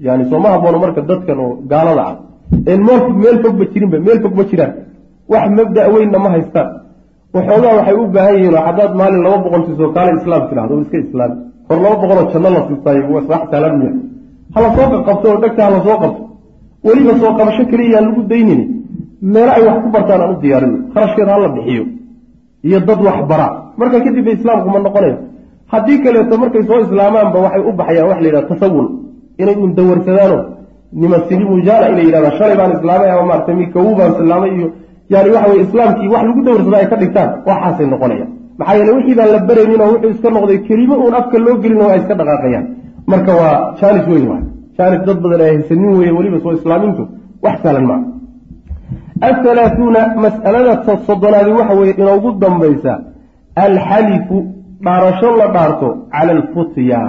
Yani sooma haboono marka dadkan oo gaalada ah. Een meel fog ma jirinba meel fog ma jiraan. Wax mabda weynna ma haystaan. Waxoogaa waxay u baahan yihiin oo haddaad maalin laba boqol siisoo kaale islaam tidhahdo iska islaami hor laba boqoloo janno la siistaayo wax saalan miya. Hala soo qabto oo dhegta hala soo qabto weliba soo qabasho keliya yaan lagu daynini meelo ay wax ku bartaan aan u diyaarino kharashkeeda hala bixiyo. Iyo dad wax bara. Marka kadib ba islaamku ma noqonayo haddii kaleeto markay soo islaamaanba waxay u baxayaan wax la yidhaha tasawul. Inay un dawarsadaano. Nimasilimujaala inay yidhahdaan shalay baan islaamay ama maarata mikawu baan islaamay iyo yani waxa weye islaamkii wax lagu dawarsada ay ka dhigtaan waxaasay noqonayaan. Maxaa yeele wixii baan la baraynin oo wuxuu iska noqday kelimo uun afka loo gelin oo ay iska dhaqaaqayaan. Marka waa jaanis weyn waay jaanis dad badan ay haysanin weeye weliba soo islaamintu wax sahlan maa athalaathuuna mas'alada soddonaadi waxa weeye inoogu dambaysa alxalifu dhaarasho la dhaarto cala alfutya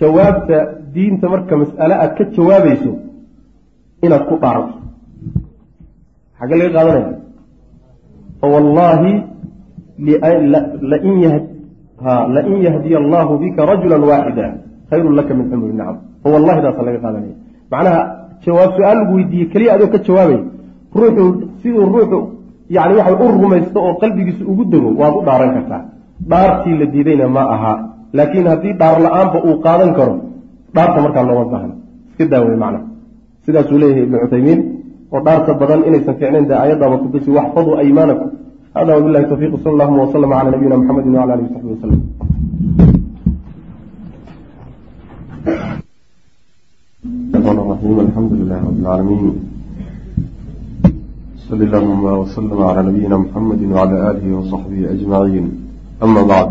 jawaabta diinta marka mas'ale aad ka jawaabayso inaad ku dhaarato xagee laga qaadanaya fawallaahi lain yahdiya allahu bika rajula waaxida khayrun laka min xumri nacam fawallahi daasa laga qaadanaya macnaha jawaab su'aal lagu weydiiyey keliya adoo ka jawaabay ruuxu siduu ruuxu yani waxa u rumaysto oo qalbigiisa ugu dego waad u dhaaran kartaa dhaartii la diidayna ma aha laakiin haddii dhaar la'aanba uu qaadan karo dhaarta markaa looma baahna iska daawey macna sidaasuu leeyahay ibnu cuthaymiin oo dhaarta badan inaysan fiicnayn dee ayaddaaba kutusi waxfaduu aymaanakum hada wabilahi tawfiq sal allahuma waslama cala nabiyina mxamedi wala alihi wasaxbi waslem الرحيم الحمد لله رب العالمين صلى اللهم وسلم على نبينا محمد وعلى آله وصحبه أجمعين أما بعد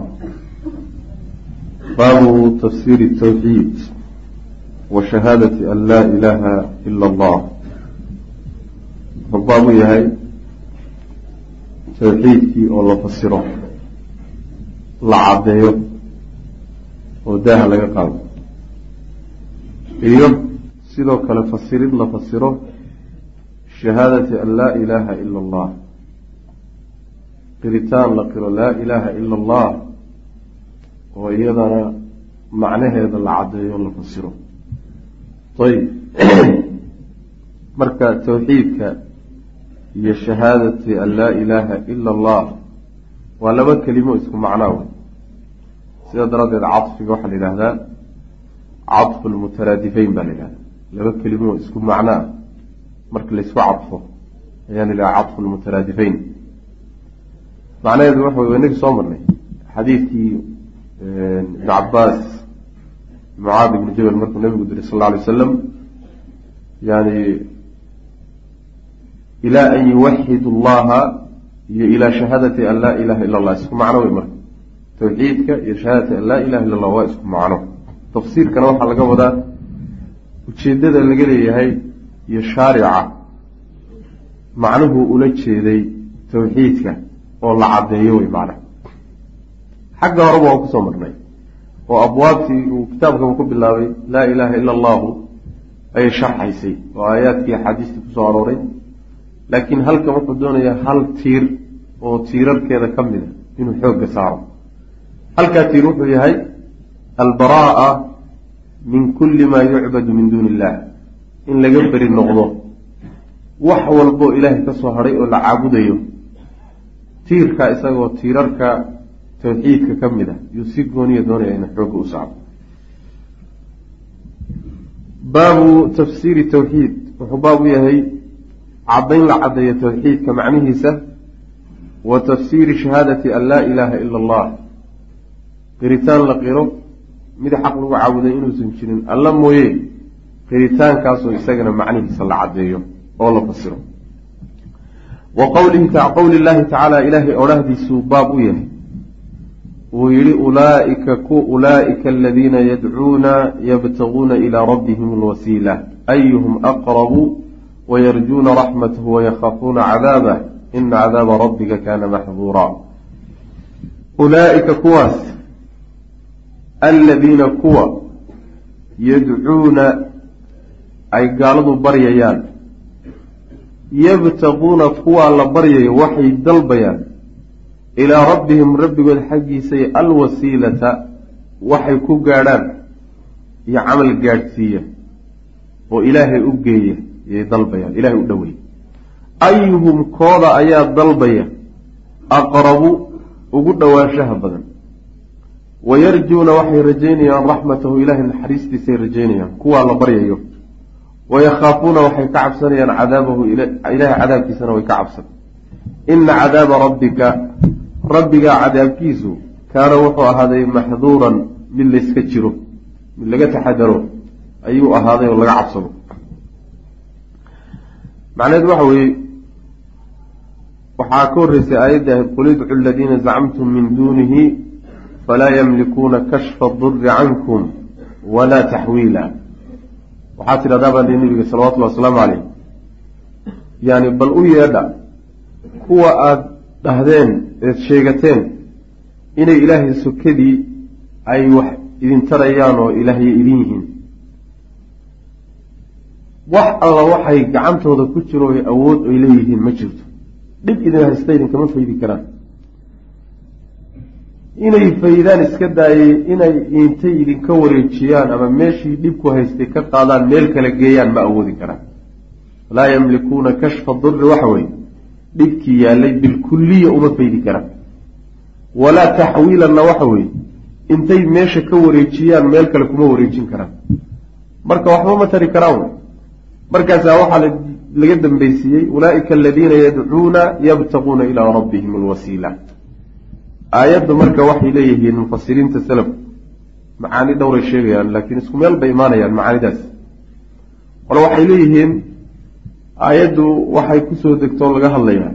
باب تفسير التوحيد وشهادة أن لا إله إلا الله باب يهي توحيدكي ولا فسره la caddeeyo oo daaha laga qaado iyo sidoo kale fasirid la fasiro shahaadati an laa ilaaha ila allah. Qiritaan la qiro laa ilaaha ila allah oo iyadana macnaheeda la caddeeyo la fasiro. Ayb marka tawxiidka iyo shahaadati an laa ilaaha ila allah waa laba kelimo isku macnaa wey sidaa daraaddeed cafiga waxaa la yidhaahdaa cafu lmutaraadifayn baa la yidhahdaa laba kelimo isku macnaa marka laysku cadfo ayaa la yidhaha cafu lmutaraadifayn. Macnaheedu waxa inagii soo marnay. Xadiidkii ibnu cabaas mucaad ibni jabal markuu nabigu diray sal lla alay wasalam yani ilaa an yuwaxidu allaha iyo ilaa shahaadati an laa ilaha ila allah isku macno wey marka. Tawxiidka iyo shahaadati an laa ilaha illa allah waa isku macno. Tafsiirkana waxaa laga wadaa ujeeddada laga leeyahay iyo shaarica macnuhuu ula jeeday tawxiidka oo la caddeeyo wey macnaha. Xagga horeba waan ku soo marnay oo abwaabtii uu kitaabkaba ku bilaabay laa ilaaha ila allahu ayay sharxaysay oo aayaadkii axaadiistii ku soo arooray. Laakiin halkan wuxuu doonayaa hal tiir oo tiirarkeeda ka mid a inuu xoogga saaro. Halkaa tiir wuxuu yahay albara'a min kulli maa yucbadu min duuni illah. In laga beri noqdo. Wax walboo ilaahay ka soo hadhay oo la caabudayo. Tiirka isagoo tiirarka tawxiidka ka mid a yuu si gooniya doonaya ina xoogga u saaro baabu tafsiiri tawxiid. Wuxuu baab u yahay caddayn la caddeeyo tawxiidka macnihiisa. Wa tafsiiri shahaadati an laa ilaaha ila allah. Qiritaan la qiro mid xaq lagu caabuday inuusan jirin. Alla mooye qiritaankaasoo isagana macnihiisa la caddeeyo oo la fasiro. Wa qowli llaahi tacaala ilaahay odhahdiisuu baab u yahay. Wuu yihi ulaaika ulaa'ika aladiina yadcuuna yabtaguuna ilaa rabbihim alwasiila. Ayuhum aqrabu wayarjuuna raxmatahu wayakhaafuuna cadaabah ina cadaaba rabbika kaana maxduuraa. Ulaaika kuwaas aladiina kuwa yadcuuna ay gaaladu baryayaan. Yabtaquuna kuwaa la baryayo waxay dalbayaan. Ilaa rabbihim rabbigood xaggiisay alwasiilata waxay ku gaadhaan iyo camal gaadhsiiya. Oo ilaahay u geeya yay dalbayaan. Ilahay u dhoweeya ayuhum kooda ayaa dalbaya. Aqrabu ugu dhowaanshaha badan wayarjuuna waxay rajaynayaan raxmatahu ilaahay naxariistiisay rajaynayaan kuwaa la baryayo wayakhaafuuna waxay ka cabsanayaan cadaabahu ilaahay cadaabkiisana way ka cabsan ina cadaaba rabbika rabbigaa cadaabkiisu kaana wuxuu ahaaday maxduuran mid layska jiro mid laga taxadaro ayuu ahaaday oo laga cabsado macnaheedu waxa weeye waxaa ka horreysay aayadda ahayd qul idcu aladiina zacamtum min duunihi falaa yamlikuuna kashfa duri cankum walaa taxwiila waxaa tidhahdaa baa li nabiga salawatullhi wasalaamu caleyh yani bal u yeedha kuwa aada dhahdeen eed sheegateen inay ilaahay sokadii ay wax idin tarayaan oo ilaahya idin yihiin. wax alla waxay gacantooda ku jiro oy awood ay leeyihiin ma jirto. dhib idin haysta idinkama faydi karaan inay faydaan iska daayay inay intay idinka wareejiyaan ama meeshii dhibku haystay ka qaadaan meel kale geeyaan ma awoodi karaan. Laa yamlikuuna kashfa duri waxa weye dhibkii yaallay bilkulliya uma faydi karaan. Walaa taxwiilanna waxa weeye intay meesha ka wareejiyaan meel kale kuma wareejin karaan. Marka waxba ma tari karaan markaasaa waxaa laga dambaysiiyey ulaa'ika aladiina yadcuuna yabtaquuna ilaa rabbihim alwasiila aayadda marka waxay leeyihiin mufasiriinta salafku macaani dhowray sheegayaan laakiin isku meel bay imaanayaan macaanidaas. Qole waxay leeyihiin aayaddu waxay ku soo degtoo laga hadlayaa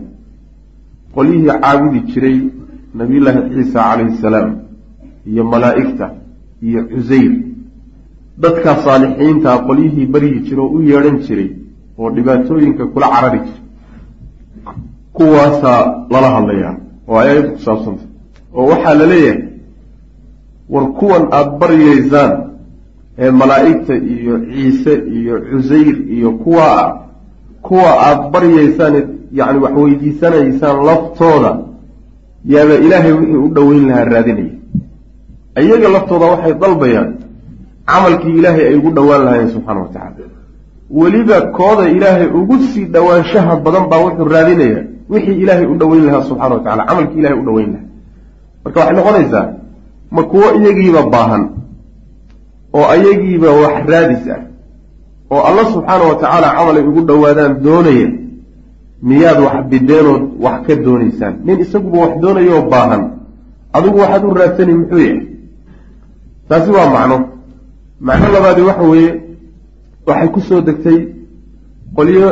qolyihii caabudi jiray nabiyullaahi ciisa calayhi salaam iyo malaa'igta iyo cusayr dadkaa saalixiintaa qolyihii baryi jira oo u yeedhan jiray oo dhibaatooyinka kula carari jiray kuwaasaa lala hadlayaa oo aayaddu ku saabsanta oo waxaa la leeyahay war kuwan aada baryaysaan ee malaa'igta iyo ciise iyo cusayr iyo kuwaa ah kuwa aada baryaysaan yacni wax weydiisanaysaan laftooda yaaba ilaahay wixii u dhoweyn lahaa raadinaya. Iyaga laftooda waxay dalbayaan camalkii ilaahay ay ugu dhowaan lahaayeen subxaana wa tacaala. Weliba kooda ilaahay ugu sii dhowaanshaha badan baa wuxuu raadinayaa wixii ilaahay u dhoweyn lahaa subxana wa tacala camalkii ilahay u dhoweyn lahaa marka waxay noqonaysaa ma kuwo iyagiiba baahan oo ayagiiba wax raadis ah oo alla subxaana wa tacaala camal ay ugu dhowaadaan doonaya miyaad wax bideenood wax ka doonaysaan. Nin isaguba wax doonayoo baahan adigu waxaad u raadsani muxuu yahay? Taasi waa macno. Macno labaadi waxa weeye waxay ku soo degtay qolyo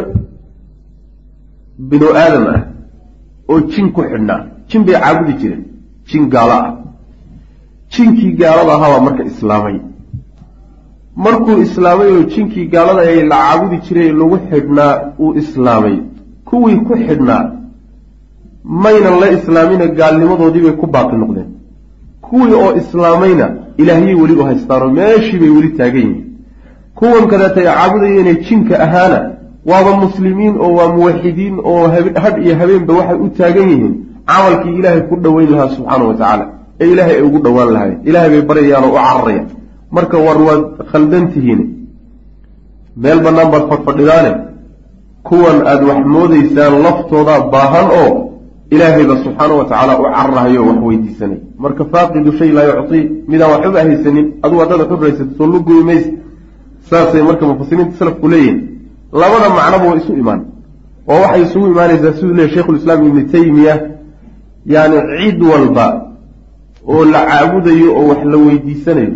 binu aadam ah oo jin ku xidhnaa. Jin bay caabudi jireen jin gaalo ah jinkii gaalada ahaabaa marka islaamay. Markuu islaamay oo jinkii gaalada ay la caabudi jiray lagu xidhnaa uu islaamay. Kuwii ku xidhnaa maynan la islaamina gaalnimadoodii bay ku baaqi noqdeen. Kuwii oo islaamayna ilaahyay weli u haystaanoo meeshii bay weli taagan yihiin. Kuwan kaleeta ay caabudayeenee jinka ahaana waaba muslimiin oo waa muwaxidiin oo hadh iyo habeenba waxay u taagan yihiin camalkii ilaahay ku dhoweyn lahaa subxaanau wa tacaala ee ilaahay ay ugu dhowaan lahayen ilaahay bay baryayaanoo u cararayaan. Marka war waad khaldan tihiin meel bannaan baad fadhfadhidaane kuwan aada wax moodaysaan laftoodaa baahan oo ilaahayba subxaanau wa tacaala u cararahayo wax weydiisanay. Marka faaqidu shay laa yuctii midaan waxba haysanin adugu haddaad waxu raysato soo lugoyi maysa saasay marka mufasiriinta salafku leeyihiin labada macnoba way isu imaan. Oo waxay isugu imaanaysaa siduu leeyahy sheikhulislaam ibni taymiya yani cid walba oo la caabudayo oo wax la weydiisanayo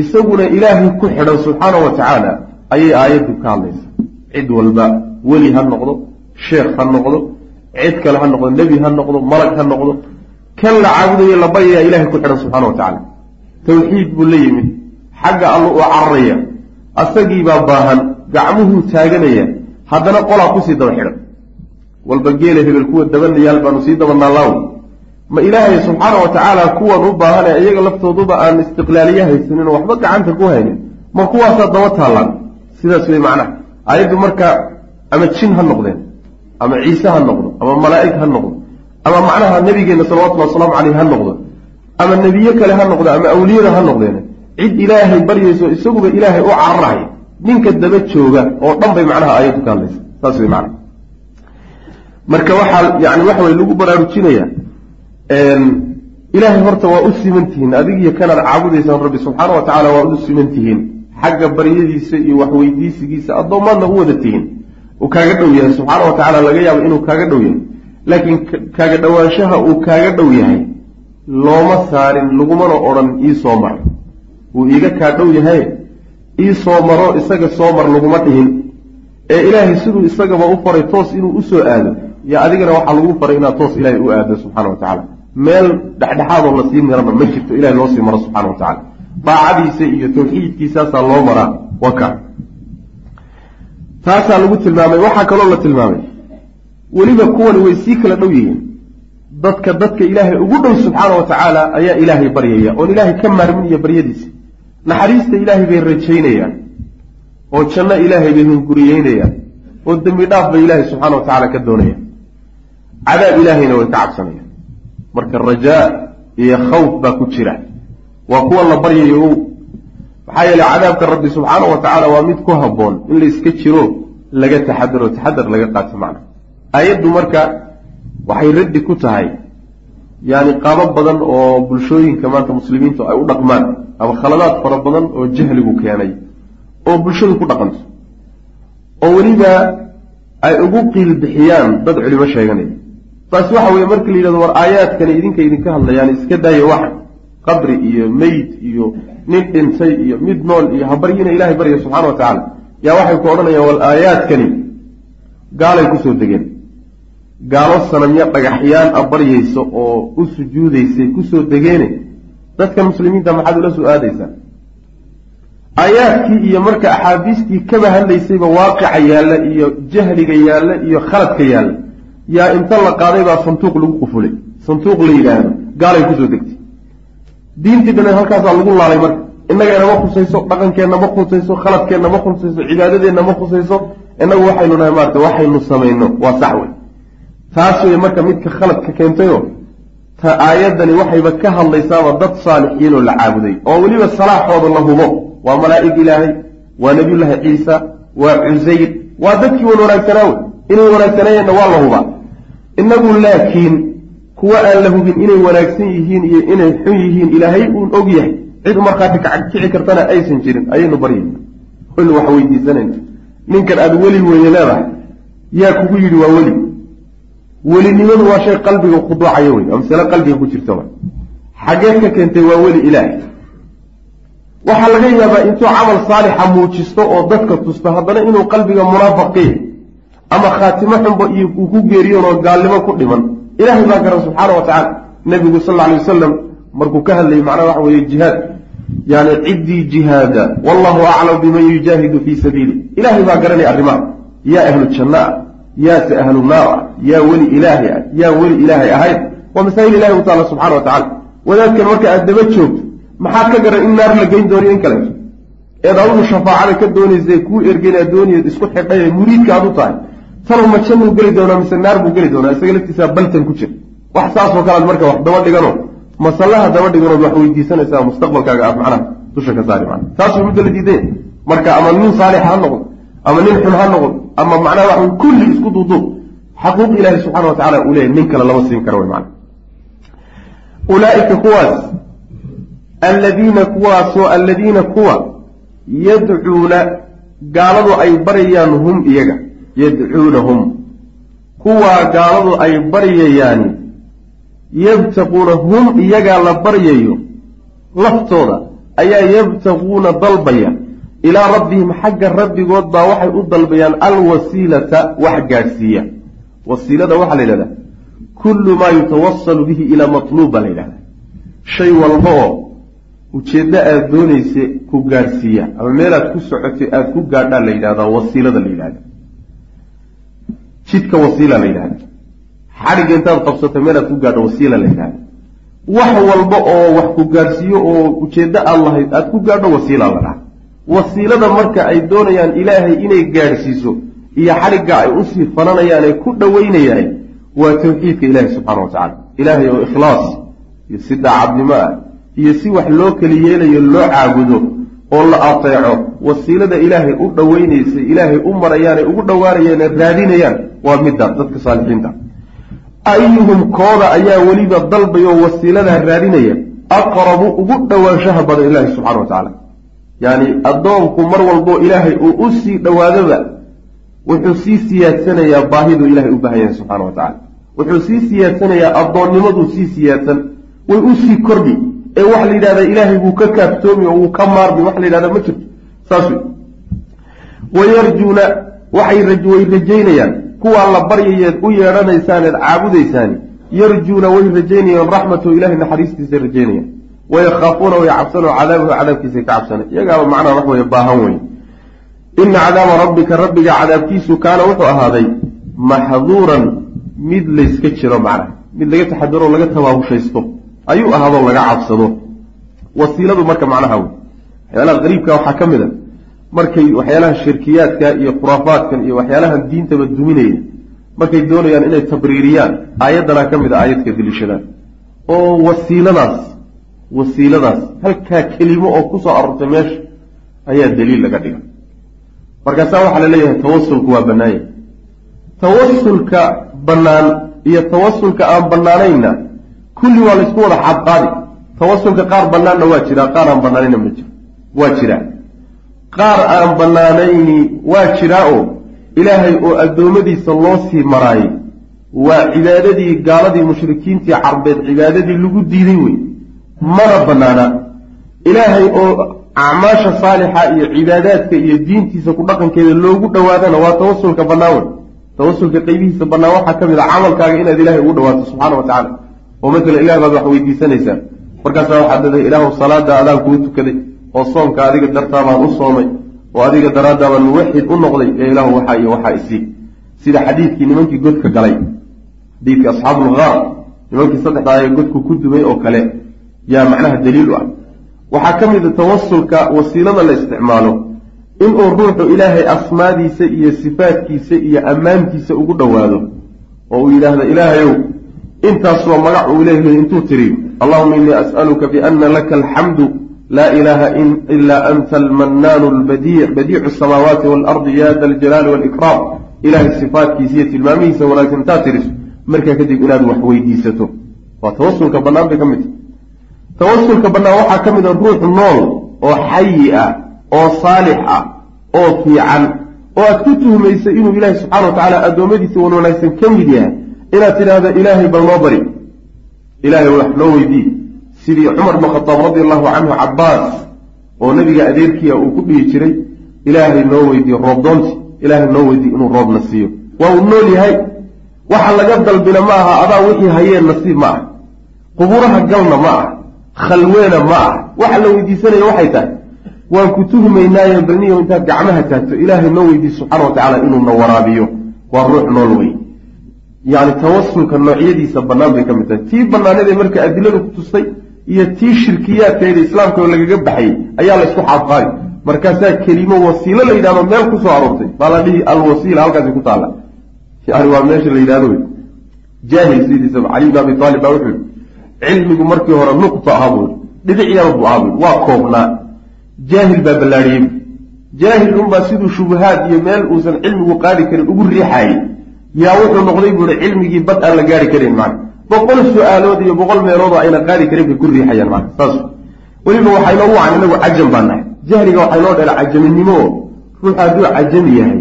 isaguna ilaahay ku xidhan subxaanau wa tacaala ayay aayaddu ka hadlaysaa. Cid walba weli ha noqdo sheekh ha noqdo cid kale ha noqdo nebi ha noqdo malag ha noqdo kan la caabudayo la baryayaa ilahay ku xidhan subxana wa tacaala. Tawxiid buu la yimid xagga allu u cararaya asagiibaa baahan gacmuhuu taaganaya haddana qolaa ku sii daba xidhan walba geela hebel kuwa dabanayaal baanu sii dabanaalaaw ma ilaahay subxaana wa tacaala kuwan u baahane iyaga laftooduba aan istiqlaaliye haysanin oo waxba gacanta ku haynin? Ma kuwaasaa daba taallaan. Sidaas wey macnaha. Ayaddu marka ama jin ha noqdeen ama ciise ha noqdo ama malaa'ig ha noqdo ama macnaha nebigeenna salawatullhi wasalaamu caleyh ha noqdo ama nebiye kale ha noqdo ama awliyada ha noqdeen cid ilaahay baryayso isaguba ilaahay u cararaya. Ninka daba jooga oo dhan bay macnaha aayaddu ka hadlaysa. Saas wey macnaha marka waxaa yani waxa way lagu baraarujinaya ilaahay horta waa u siman tihiin adigiyo kanaad caabudaysaan rabbi subxaana wa tacaala waa u siman tihiin xagga baryadiisa iyo waxweydiisigiisa addoommaadna u wada tihiin. Uu kaaga dhow yahay. Subxaana wa tacaala laga yaabo inuu kaaga dhow yahay. Laakiin kaaga dhowaanshaha uu kaaga dhow yahay looma saarin lagumana odhan ii soo mar. Wuu iiga kaa dhow yahay ii soo maro isaga soo mar laguma dhihin. Ee ilaahay siduu isagaba u faray toos inuu u soo aado yo adigana waxaa lagu faray inaad toos ilaahay u aado subxana wa tacaala. Meel dhexdhexaadoo la sii mirana ma jirto ilahay loo sii maro subxana wa tacala daacadiisa iyo tawxiidkiisaasaa loo maraa. Waka taasaa lagu tilmaamay waxaa kaloo la tilmaamay. Weliba kuwani way sii kala dhow yihiin. Dadka dadka ilaahay ugu dhow subxaana wa tacaala ayaa ilaahay baryaya oon ilaahay ka maarminaya baryadiisa. Naxariista ilaahay bay rajaynayaan. Oo janno ilaahay bay hunguriyeynayaan oo dembi dhaaf bay ilaahay subxaana wa tacaala ka doonayaan cadaab ilaahayna way ka cabsanayaan. Marka rajaa iyo khawf baa ku jira. Waa kuwa la baryayo maxaa yeeley cadaabka rabbi subxaana wa tacaala waa mid ku habboon in la iska jiro laga taxadaro taxadar laga qaato macna. Aayaddu marka waxay raddi ku tahay yani qaabo badan oo bulshooyinka maanta muslimiintu ay u dhaqmaan ama khaladaad fara badan oo jahligu keenay oo bulshadu ku dhaqanto. Oo weliba ay ugu qiil bixiyaan dad culimo sheeganaya taas waxa weeye marka la yidhahdo war aayaadkani idinka idinka hadlayaan iska daayo waxa qabri iyo meyd iyo nin dhintay iyo mid nool iyo habaryina ilahay barya subxana wa tacaala. Yaa waxay ku odhanayaan wal aayaadkani gaalay ku soo degeen. Gaalo sanamyo dhagaxyaan a baryaysa oo u sujuudaysay ku soo degeene. Dadka muslimiinta maxaad ula soo aadaysaa aayaadkii iyo marka axaadiistii kaba hadlaysayba waaqica yaalla iyo jahliga yaalla iyo khaladka yaalla yaa inta la qaaday baa sanduuq lagu qufulay sanduuq la yidhaahdo. Gaalay ku soo degtay. Diintii dhaneed halkaasaa lagu laalay marka. Innagayna ma khusayso dhaqankeenna ma khusayso khaladkeenna ma khusayso cibaadadeenna ma khusayso. Innagu waxaynu nahay maarata waxaynu samayno. Waa sax wey taas wey marka midka khaladka keentayo ta aayaddani waxayba ka hadlaysaaba dad saalixiinoo la caabuday. Oo weliba salaaxooda la hubo. Waa malaa'ig ilaahay waa nebiyullaahi ciisa waa cusayr waa dadkii wan wanaagsanaa wey inay wanaagsanaayeenna waa la hubaa innagu laakiin kuwa aan la hubin inay wanaagsan yihiin iyo inay xun yihiin ilaahay uun og yahay. Cid markhaati kici kartana aysan jirin ayaynu baryayna waynu wax weydiisanayna ninkan aada weli weeye leedahay yaa kugu yidhi waa weli. Welinimadu waa shay qalbiga khuduucayo wey waa masale qalbiga ku jirta wa xageed ka keentay waa weli ilaahay. Waxaa laga yaabaa intuu camal saalixa muujisto oo dadka tusto haddana inuu qalbiga munaafaqiya ama khaatimo xunba iyo uu ku geeriyoonoo gaalnimo ku dhiman. Ilaahay baa garan subxaana wa tacaala. Nebigu sal alay wasalam markuu ka hadlayay macnaha waxa weeye jihaad. Yani ciddii jihaada. Wallahu aclam biman yujaahidu fii sabiili. Ilaahay baa garanaya arrimaha. Yaa ahlu janno ah yaase ahlu naar ah yaa weli ilaahay ah yaa weli ilaahay ahayn waa masaa'il ilahi u taala subxana wa tacala wadaadkan marka aad daba joogto maxaad ka garan in naar la geyn doono in kaleeto eed adigu shafaacada ka doonaysa kuu ergena dooniyeed isku xidhay muriidka aad u tahay tanu ma jannuu geli doonaa mise naar buu geli doonaa isaga laftiisaa baltan ku jira. Wax saasoo kalead marka wax daba dhigano masallaha daba dhiganood wax weydiisanaysaa mustaqbalkaaga aad macnaha dusha ka saari maa taasuu midda la diideen marka ama nin saalix ha noqdo ama nin xun ha noqdo ama macnaha waxa kulli isku duuduub xaquuq ilaahi subxana wa tacala uu leeyahy nin kale lama siin karo wy mana ulaaika kuwaas alladiina kuwaasoo alladiina kuwa yadcuuna gaaladu ay baryayaan hum iyaga yadcuunahum kuwaa gaaladu ay baryayaani yabtaquuna hum iyagaa la baryayo laftooda ayaa yabtaquuna dalbaya. Ilaa rabbihim xagga rabbigood baa waxay u dalbayaan alwasiilata wax gaadhsiiya. Wasiilada waxaa la yidhahdaa kullu maa yutawasalu bihi ilaa matluub baa la yidhahdaa. Shay walba oo ujeeddo aada doonaysa ku gaadhsiiya ama meelaad ku socotay aada ku gaadhaan la yidhahdaa wasiilada la yidhahda jidka wasiila la yidhahda xadhigga intaad qabsatay meelaad ku gaadho wasiila la yidhahda wax walba oo wax ku gaadhsiiyo oo ujeeddo aad lahayd aada ku gaadho wasiila la dhaha wasiilada marka ay doonayaan ilaahay inay gaadhsiiso iyo xadhigga ay u sii fananayaan ee ku dhoweynayaan waa tawxiidka ilaahi subxana wa tacala ilaahay oo ikhlaas iyo si daacadnimo ah iyo si wax loo keli yeelayo loo caabudo oo la ateeco wasiilada ilaahay u dhoweynaysay ilaahay u marayaane ugu dhowaanayaane raadinayaan waa middaas dadka saalixiinta. Ayuhum kooda ayaa weliba dalbayoo wasiiladaa raadinaya aqrabu ugu dhowaanshaha badan ilaahi subxana wa tacaala. Yacni addoonku mar walbo ilaahay uu u sii dhowaadoba wuxuu sii siyaadsanayaa baahiduu ilahay u baahan subxana wa tacala wuxuu sii siyaadsanayaa addoonnimaduu sii siyaadsan way u sii kordhi ee waxa la yidhahdaa ilaahay wuu ka kaaftoomi oo wuu ka maarmi waxa la yidhahda ma jirto. Saas wey wayarjuuna waxay way rajaynayaan. Kuwaa la baryayeed u yeedhanaysaaned caabudaysaani yarjuuna way rajaynayaan raxmatahu ilahay naxariistiisay rajaynayaan. Wayakhaafuuna way cabsanoo cadaabahu cadaabkiisay ka cabsana iyagaaba macnaha wax weeye baahan wey ina cadaaba rabbika rabbiga cadaabkiisu kaana wuxuu ahaaday maxduuran mid layska jiro macnaha. Mid laga taxadaro laga tabaabushaysto ayuu ahaadoo laga cabsado. Wasiiladu marka macnaha wey waxyaalaha qariibka waxaa ka mid a. Markay waxyaalaha shirkiyaadka iyo khuraafaadkan iyo waxyaalahan diintaba duminaya markay doonayaan inay tabriiriyaan. Aayaddanaa ka mid a aayadka deliishadaan oo wasiiladaas wasiiladaas halkaa kelimo oo ku soo aroortay meesha ayaa daliil laga dhiga. Markaasaa waxaa la leeyahay tawasulku waa bannaanya tawasulka bannaan iyo tawasulka aan bannaanayna kulli waa laysku wada xaadqaadi tawasulka qaar bannaanna waa jiraa qaar aan bannaanayna ma jiro. Waa jiraa qaar aan bannaanayni waa jiraa oo ilaahay oo addoommadiisa loo sii maraayay waa cibaadadii gaaladii mushrikiintii carbeed cibaadadii lagu diiday wey mana bannaana. Ilaahay oo acmaasha saalixa iyo cibaadaadka iyo diintiisa ku dhaqankeeda loogu dhowaadana waa tawasulka bannaan wey tawasulka qeybihiisa bannaan waxaa ka mid a camalkaaga inaad ilahay ugu dhawaato subxana wa tacala oo matala ilah baad wax weydiisanaysaa. Markaasaa waxaad leedahay ilaahu salaada adaan kuu tukaday oo soomka adiga dartaa baan u soomay oo adiga daraaddaa baan muwaxid u noqday ee ilaahu waxaa iyo waxaa isii sida xadiidkii nimankii godka galay xadiidkii asxaabulgaar nimankii saddexdaa ee godku ku dumay oo kale yaa macnaha daliil u ah. Waxaa ka mid a tawasulka wasiilada la isticmaalo inuu ruuxu ilaahay asmaadiisa iyo sifaadkiisa iyo ammaantiisa ugu dhowaado oo uu yidhaahdo ilaahayow intaas waa magac uu leeyahay intuu tiriyo allahuma innii as'aluka biana laka alxamdu laa ilaaha ilaa anta almannaanu albadiic badiicu asamaawaati waalardi ya da aljalaali waalikraam ilahay sifaadkiisa iyo tilmaamihiisa wanaagsan intaad tiriso markaa kadib inaad wax weydiisato. Waa tawasulka bannaan bay ka mid tahay. Tawasulka bannaan waxaa ka mid a ruux nool oo xayi ah oo saalix ah oo fiican oo aad ku tuhmaysa inuu ilaahi subxana wa tacaala addoommadiisa wan wanaagsan ka mid yahay inaad tidhaahdo ilaahay bal noo bari ilaahay wax noo weydii sidii cumar bn khadaab radi allahu canhu cabbaas oo nabiga adeerkiia uu ku dhihi jiray ilaahay noo weydiiyo roob doonti. Ilaahay noo weydiiyo inuu roobna siiyo. Waa uu nool yahay. Waxa laga dalbina ma aha adaa wixii hayeen nasiib ma ah. Quburaha galna ma ah. Khalweena ma ah. Waxa la weydiisanaya waxay tahay. Waan ku tuhmaynaayo balniyo intaad gacmaha taagto. Ilaahay noo weydiiy subxaana wa tacaala inuuna waraabiyo. Waa ruux nool wey yani tawasulka noocyadiisa bannaan bay ka mid tahay. Tii bannaanadee marka adiladu ku tustay iyo tii shirkiyaadkeeda islaamka lagaga baxayay ayaa la isku xaafqaadi markaasaa kelimo wasiilo la yidhahdo meel ku soo aroortay. Baa la dhihi alwasiila halkaasi ku taalla. Yani waa meesha la yidhahdo wey. Jaahil sidiisaba cali bin abi aalib baa wuxuu yihi cilmigu markii hore nuqta ahaa buu dhibic yar buu ahaa buu waa koobnaa jaahil baa ballaadhiyey jaahil unbaa siduu shubahaad iyo meel uusan cilmigu qaadi karin ugu riixaayey yaa wuxuu noqday buuhi cilmigii bad aan la gaari karin man boqol su'aalood iyo boqol meeloodoo ayna qaadi karin bay ku riixayaan man saas. Weliba waxay wacan inagu cajam baa nahay. Jahliga waxay noo dheela cajaminimo ruux hadduu cajami yahay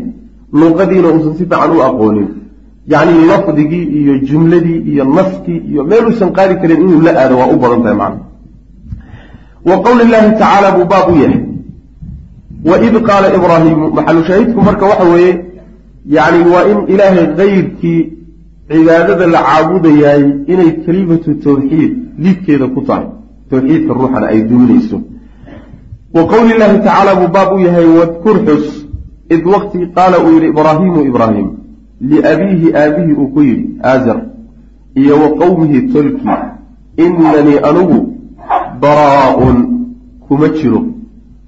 luuqadiina uusan si fiican u aqoonin. Yacni lafdigii iyo jumladii iyo naskii iyo meel uusan qaadi karin inuu la aado waa u badan tahay macna wa qowli llaahi tacaala buu baab u yahay. Waid qaala ibraahiimu maxalu shaahidku marka waxa weeye yacni waa in ilaahay kayrkii cibaadada la caabudayaay inay kelimatu tawxiid liidkeeda ku tahay. Tawxiidka ruuxana ay duminayso. Wa qowli llaahi tacaala buu baab u yahay wadkur xus. Id waqti qaala uu yidhi ibraahiimu ibraahim liabiihi aabihii uu ku yidhi aazar. Iyo wa qowmihi tolki. Inanii anugu baraa-un. Kuma jiro.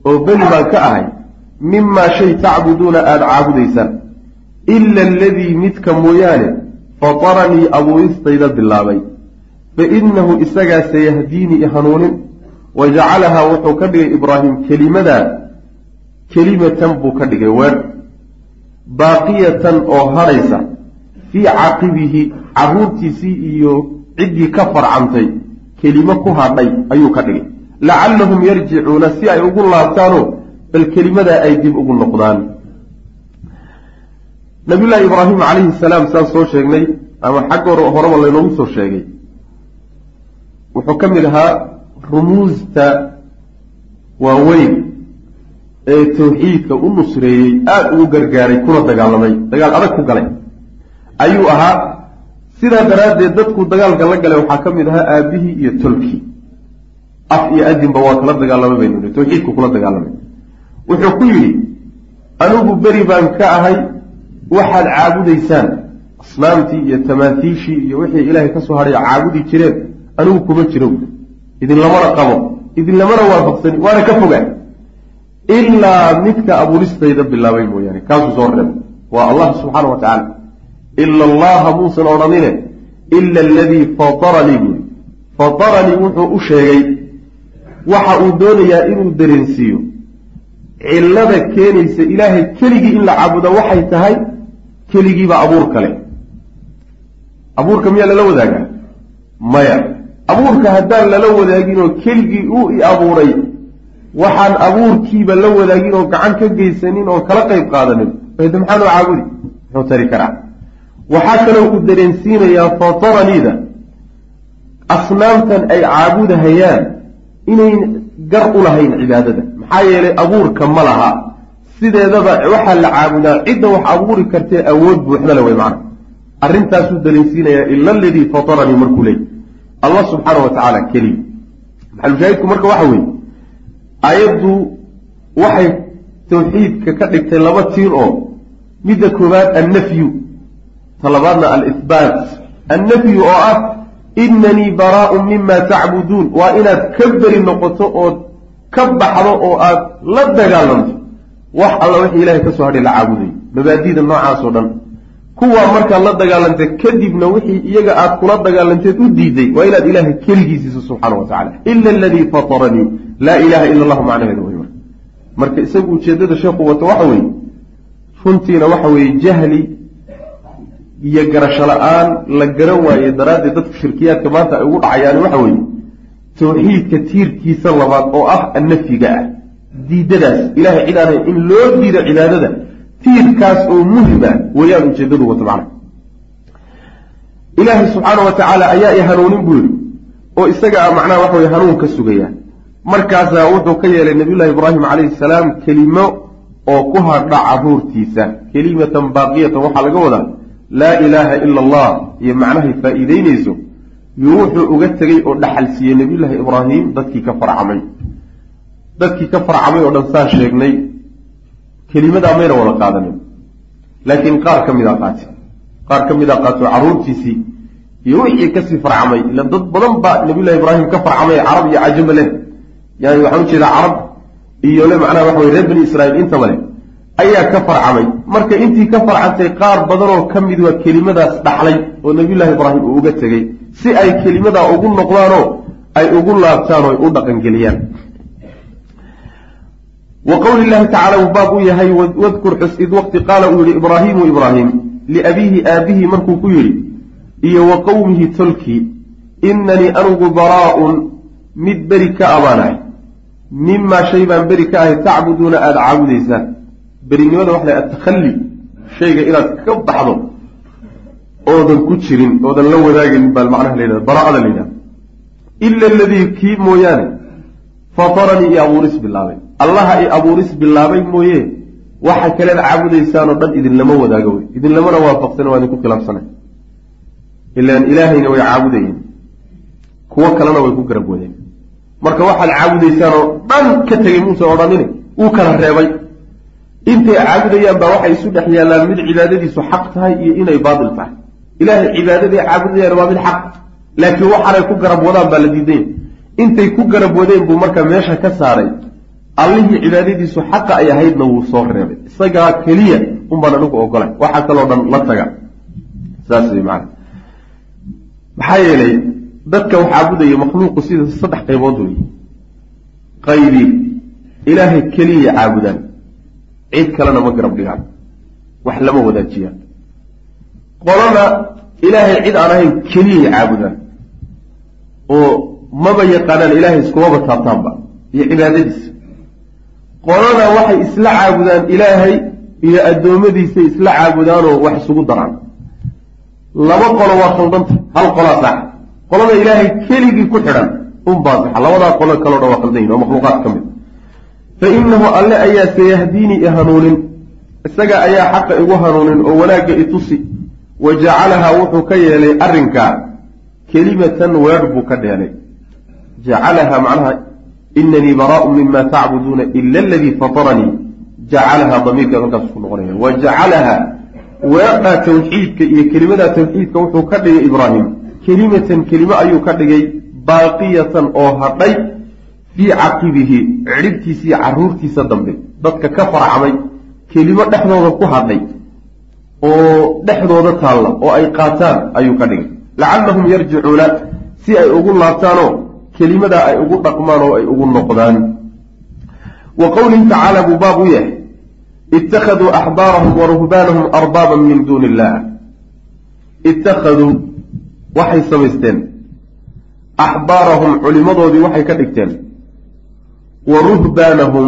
Oo beli baan ka ahay mimaa shay tacbuduuna aada caabudaysaan ila aladii midka mooyaane fataranii abuuristayda bilaabay fa innahu isagaa sayahdiinii hanuunin wa jacalahaa wuxuu ka dhigay ibraahim kelimadaa kelimatan buu ka dhigay weer baaqiyatan oo hadhaysa fii caqibihi carruurtiisii iyo ciddii ka farcantay kelimo ku hadhay ayuu ka dhigay lacallahum yarjicuuna si ay ugu laabtaanoo bal kelimadaa ay dib ugu noqdaan nabiyullaahi ibraahim calayhi salaam saan soo sheegnay ama xagg horeba laynoogu soo sheegay. Wuxuu ka mid ahaa rumuusta waaweyn ee tawxiidka u nusreeyey aada ugu gargaaray kuna dagaalamay dagaal adag ku galay. Ayuu ahaa sidaa daraaddeed dadku dagaalka la galay waxaa ka mid ahaa aabihii iyo tolkii. Af iyo adinba waa kala dagaalamay baynu tawxiidku kula dagaalamay. Wuxuu ku yidhi anigu beri baan ka ahay waxaad caabudaysaan asnaamtii iyo tamaatiishii iyo wixii ilaahay ka soo hadhaya caabudi jireen anigu kuma jiro. Idinlamana qabo idinlamana waafaqsani waana ka fogaa. Ilaa midka abuuristayda bilaabay mooyaane kaasuu soo reebay. Waa allah subxaana wa tacaala. Ila allaha muusan odhanine ila aladii fataranii buuri fataranii wuxuu u sheegay waxa uu doonayaa inuu dareensiiyo. Cillada keenaysa ilaahay keligii in la caabuda waxay tahay keligiiba abuur kale. Abuurka miyaa lala wadaagaa maya. Abuurka haddaan lala wadaagin oo keligii uu i abuuray waxaan abuurkiiba la wadaagin oo gacan ka geysanin oo kala qayb qaadanin. De maxaa loo caabudi? Muxuu tari karaa. Waxaa kaloo uu dareensiinayaa fataraniida. Asnaamtan ay caabudahayaan inayn gar u lahayn cibaadada. Maxaa yeelay abuurka ma laha sideedaba waxaa la caabudaa cidda wax abuuri kartee awood buuxdale way macna arrintaasuu dareensiinayaa ila aladii fataranii markuu leey allah subxaana wa tacaala keliya. Maxalushaahidku marka waxa weeye aayaddu waxay tawxiidka ka dhigtay laba tiir oo midda koowaad annafyu ta labaadna annafyu oo ah inanii baraa'un mima tacbuduun waa inaad ka beri noqoto ood ka baxdo oo aad la dagaalanto wax alla wixii ilahay ka soo hadhay la caabudayo mabaadida noocaas oo dhan. Kuwaa markaad la dagaalantay kadibna wixii iyaga aad kula dagaalanteed u diiday waa inaad ilaahay keligiisiiso subxaana wa tacala ila aladii fataranii. Laa ilaha ila allahu macnaheeda wey marka marka isagu ujeeddada sheekhu wato waxa weeye runtiina waxa weeye jahli iyo garasho la'aan la garan waaye daraaddeed dadku shirkiyaadka maanta ay ugu dhacayaan waxa weeye tawxiidka tiirkiisa labaad oo ah annafyiga ah diidadaas ilahay cid aanay in loo diido cibaadada tiirkaas oo muhiim ah weeyaan ujeeddadu wato macna ilaahay subxaana wa tacaala ayaa i hanuunin buu yidhi oo isaga macnaha waxa weye hanuun ka sugaya. Markaasaa wuxuu ka yeelay nabiyullahi ibraahim calayhi salaam kelimo oo ku hadha caruurtiisa kelimatan baaqiyatan waxaa laga wadaa laa ilaaha ila allah iyo macnahay faa'iideynayso yuu wuxuu uga tegey oo dhaxal siiyey nabiyullaahi ibraahim dadkii ka farcamay dadkii ka farcamay oo dhan saa sheegnay kelimadaa mayna wada qaadanin. Laakiin qaar ka midaa qaati qaar ka midaa qaato carruurtiisii iyo wixii ka sii farcamay ila dad badan baa nabiyullahi ibraahim ka farcamay carab iyo cajama leh. Yani waxaan u jeedaa carab iyo le macnaha waxa wey reer bani israiil intaba leh ayaa ka farcamay marka intii ka farcantay qaar badanoo ka mid waa kelimadaas dhaxlay oo nabiyullahi ibraahim uu uga tegey. Si ay kelimadaa ugu noqdaanoo ay ugu laabtaan oo u dhaqangeliyaan wa qowli llahi tacala uu baab u yahay wadkur xus id waqti qaala uu yihi ibraahimu ibraahim liabiihi aabbihi markuu ku yidhi iyo wa qowmihi tolkii inanii anugu baraa'un mid beri ka abaanahay mimaa shay baan beri ka ahay tacbuduuna aada caabudaysaan berinimada waxa la atakhalli shayga inaad ka baxdo oodan ku jirin oodan la wadaagin baa macnaha la yidhahda baraa'ada la yidhahda ila aladii kii mooyaane fataranii i abuuris bilaabay allaha i abuuris bilaabay mooye. Waxa kaleed caabudaysaanoo dhan idinlama wadaago wey. Idinlamana waafaqsana waa idinku khilaafsanay. Ilaan ilaahayna way caabudayeen kuwo kalena way ku garab wadeen. Marka waxaad caabudaysaanoo dhan ka tegey muusan odhanine wuu kala reebay. Intay caabudayaan baa waxay isu dhex yaallaan mid cibaadadiisu xaq tahay iyo inay baatil tahay. Ilaahay cibaadaday caabudayaan waa mid xaq. Laakiin waxaanay ku garab wadaan baa la diidanya intay ku garab wadeen buu marka meesha ka saaray allihii cibaadadiisu xaqa ay ahaydna wuu soo reebay. Isagaa keliya unbaan anigu ogolay waxaa kaloo dhan la taga. Saas maxaa yeelay dadka wax caabudaya makhluuqu sida saddex qaybood wey qaybi ilaahay keliya caabudaan cid kalena ma garab dhigaan. Wax lama wadaajiyaan. Qolana ilaahay cid aan ahayn keliyay caabudaan oo maba yaqaanaan ilaahay iskumaba taabtaanba. Iyo cibaadadiisa qolana waxay isla caabudaan ilaahay iyo addoommadiisay isla caabudaanoo wax isugu daraan. Laba qolo waa khaldanta hal qolaa sax qolada ilaahay keligii ku xidhan unbaa saxa labadaa qolo kaloo dhan waa khaldan yihiin oo makhluuqaad ka mid. Fa inahu alle ayaa sayahdiinii i hanuunin. Isaga ayaa xaqa igu hanuunin oo wanaagga i tusi. Wa jacalahaa wuxuu ka yeelay arrinkaa kelimatan weedh buu ka dheelay jacalahaa macnaha inanii baraa'u mima tacbuduuna ila aladii fataranii jacalahaa damiirkeed halkaas ku noqonaya wa jacalahaa weedhaa tawxiidka iyo kelimadaa tawxiidka wuxuu ka dhigay ibraahim kelimatan kelimo ayuu ka dhigay baaqiyatan oo hadhay fii caqibihi cidhibtiisa iyo caruurtiisa dambe dadka ka farcamay kelimo dhexdooda ku hadhay oo dhexdooda taalla oo ay qaataan ayuu ka dhigay lacallahum yarjicuuna si ay ugu laabtaanoo kelimadaa ay ugu dhaqmaan oo ay ugu noqdaan. Wa qowlihi tacaala buu baab u yahay. Ittakhaduu axbaarahum wa ruhbaanahum arbaaban min duuni illah ittakhaduu waxay samaysteen axbaarahum culimadoodii waxay ka dhigteen. Wa ruhbaanahum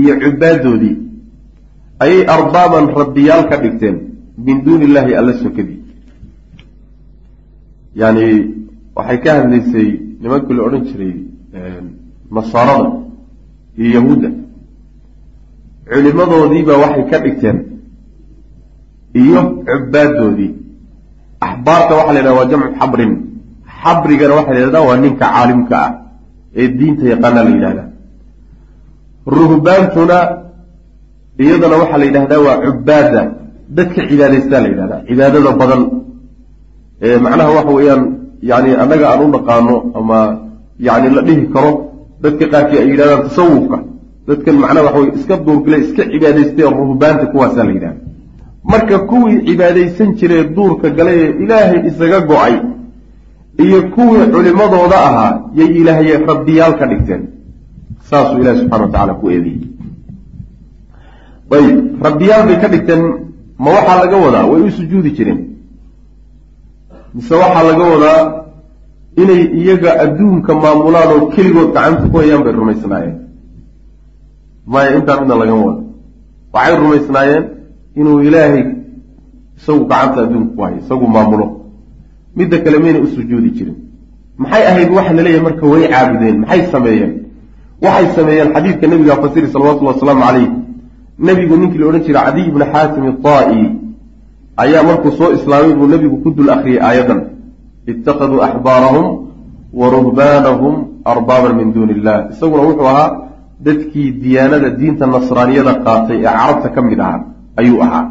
iyo cubaadoodii ayay arbaaban rabbiyaal ka dhigteen min duuni illaahi alla sokadii yani waxay ka hadlaysay nimankii la odhan jiray nasaarada iyo yahuudda culimadoodiiba waxay ka dhigteen iyo cubaadoodii axbaarta waxaa la yidhahda waa jamcu xabrin. Xabrigana waxaa la yidhahdaa waa ninka caalimka ah ee diinta yaqaana la yidhahda ruhbaantuna iyadana waxaa la yidhahdaa waa cubaada dadka cibaadaystaa la yidhahdaa cibaadada badan. Macnaha waxa weeyaan yani annaga aan u dhaqaano ama yani la dhihi karo dadka qaarkii ay yidhahdaan tasawufka. Dadkan macnaha waxa weye iska duurgale iska cibaadaystay ruhbaanta kuwaasaa la yidhahda marka kuwii cibaadaysan jiree duurka gale ee ilaahay isaga go'ay iyo kuwii culimadooda ahaa yay ilaahay rabbiyaal ka dhigteen. Saasuu ilahi subxana wa tacala ku eediyey ayb rabbiyaal bay ka dhigteen ma waxaa laga wadaa way u sujuudi jireen mise waxaa laga wadaa inay iyaga adduunka maamulaan oo keligood gacanta ku hayaan bay rumaysnaayeen. Maya intaa midna lagama wado waxay rumaysnaayeen inuu ilaahay isagu gacanta adduunka ku hayo isagu maamulo. Midda kale mayna u sujuudi jirin. Maxay ahayd waxa la leeyahay marka way caabudeen? Maxay sameeyeen? Waxay sameeyeen xadiidka nebiga fasiri salawatullhi wasalaamu calayh nebigu ninkii la odhan jiray cadiy ibni xaatim iطaa'i ayaa markuu soo islaamay buu nebigu ku dul akhriyey aayadan. Ittakhaduu axbaarahum wa ruhbaanahum arbaaban min duuni illah isaguna wuxuu ahaa dadkii diyaanada diinta nasraaniyada qaatay ee carabta ka mid ahaa ayuu ahaa.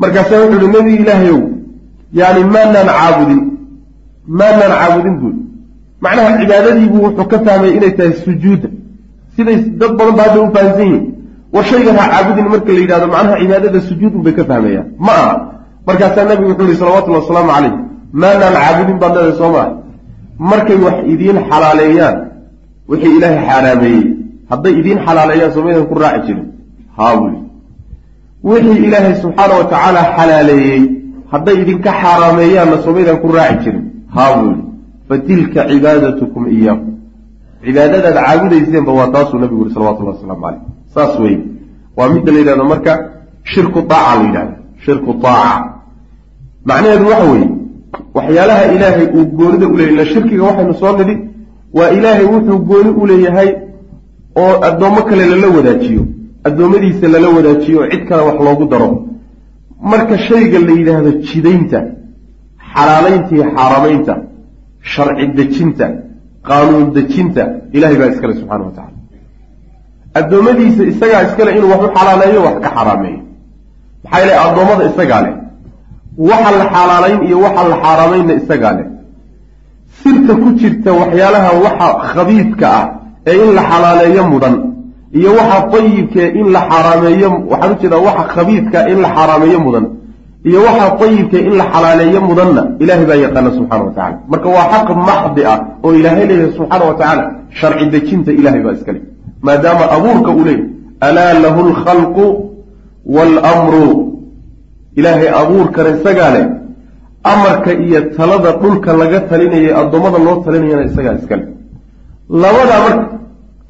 Markaasaa wuxuu uhi nebi ilaahayow yani maanaan caabudin maanaan caabudin buui macnaha cibaadadiibuu wuxuu ka fahmay inay tahay sujuudda siday dad badan ba hadda u fahamsan yihiin war shaygan ha caabudin marka la yidhahdo macnaha cibaadada sujuud unbay ka fahmayaan ma aha. Markaasaa nabigu wuxuu yihi salawatullhi wasalaamu calayh maanaan caabudin baad leedahay soo maa markay wax idiin xalaaleeyaan wixii ilaahay xaaraameeyey hadday idiin xalaaleeyaan soomaydan ku raaci jirin. Haa wuli wixii ilaahay subxaana wa tacaala xalaaleeyey hadday idinka xaaraameeyaanna soomaydan ku raaci jirin. Haa wuli fa tilka cibaadatukum iyaakum cibaadadaad caabudayseenba waa taasuu nabigu yuri salawatullahi wasalaamu caleyh saas weye waa midda la yidhahdo marka shirku aaca la yidhahdo shirku aaca macnaheedu waxa weeye waxyaalaha ilaahay uu goonida u leeyay ila shirkiga waxaynu soo nidhi waa ilaahay wuxuu gooni u leeyahay oo addoommo kale lala wadaajiyo addoommadiisa lala wadaajiyo cid kale wax loogu daro. Marka shayga la yidhaahdo jidaynta xalaalaynta iyo xaaramaynta sharci dejinta qaanuun dejinta ilahay baa iskale subxana wa tacala addoommadiisa isagaa iskale inuu wax u xalaaleeyo wax ka xaraameeyo. Maxaa yeele addoommada isagaa leh waxa la xalaalayn iyo waxa la xaaraamaynna isagaa leh. Sirta ku jirta waxyaalaha waxa khabiidka ah ee in la xalaaleeyo mudan iyo waxa dayibkae in la xaaraameeyo waxaan u jeedaa waxa khabiidka in la xaaraameeyo mudan iyo waxa dayibkae in la xalaaleeyo mudanna. Ilahay baa yaqaana subxana wa tacala marka waa xaq maxdi ah oo ilaahay leeyahay subxaana wa tacaala sharci dejinta ilahay baa iskale maadaama abuurka uu leeyahy alaa lahu lkhalqu waalamru ilaahay abuurkana isagaa leh amarka iyo talada dhulka laga talinaya addoommada loo talinayana isagaa iskale labadaa marka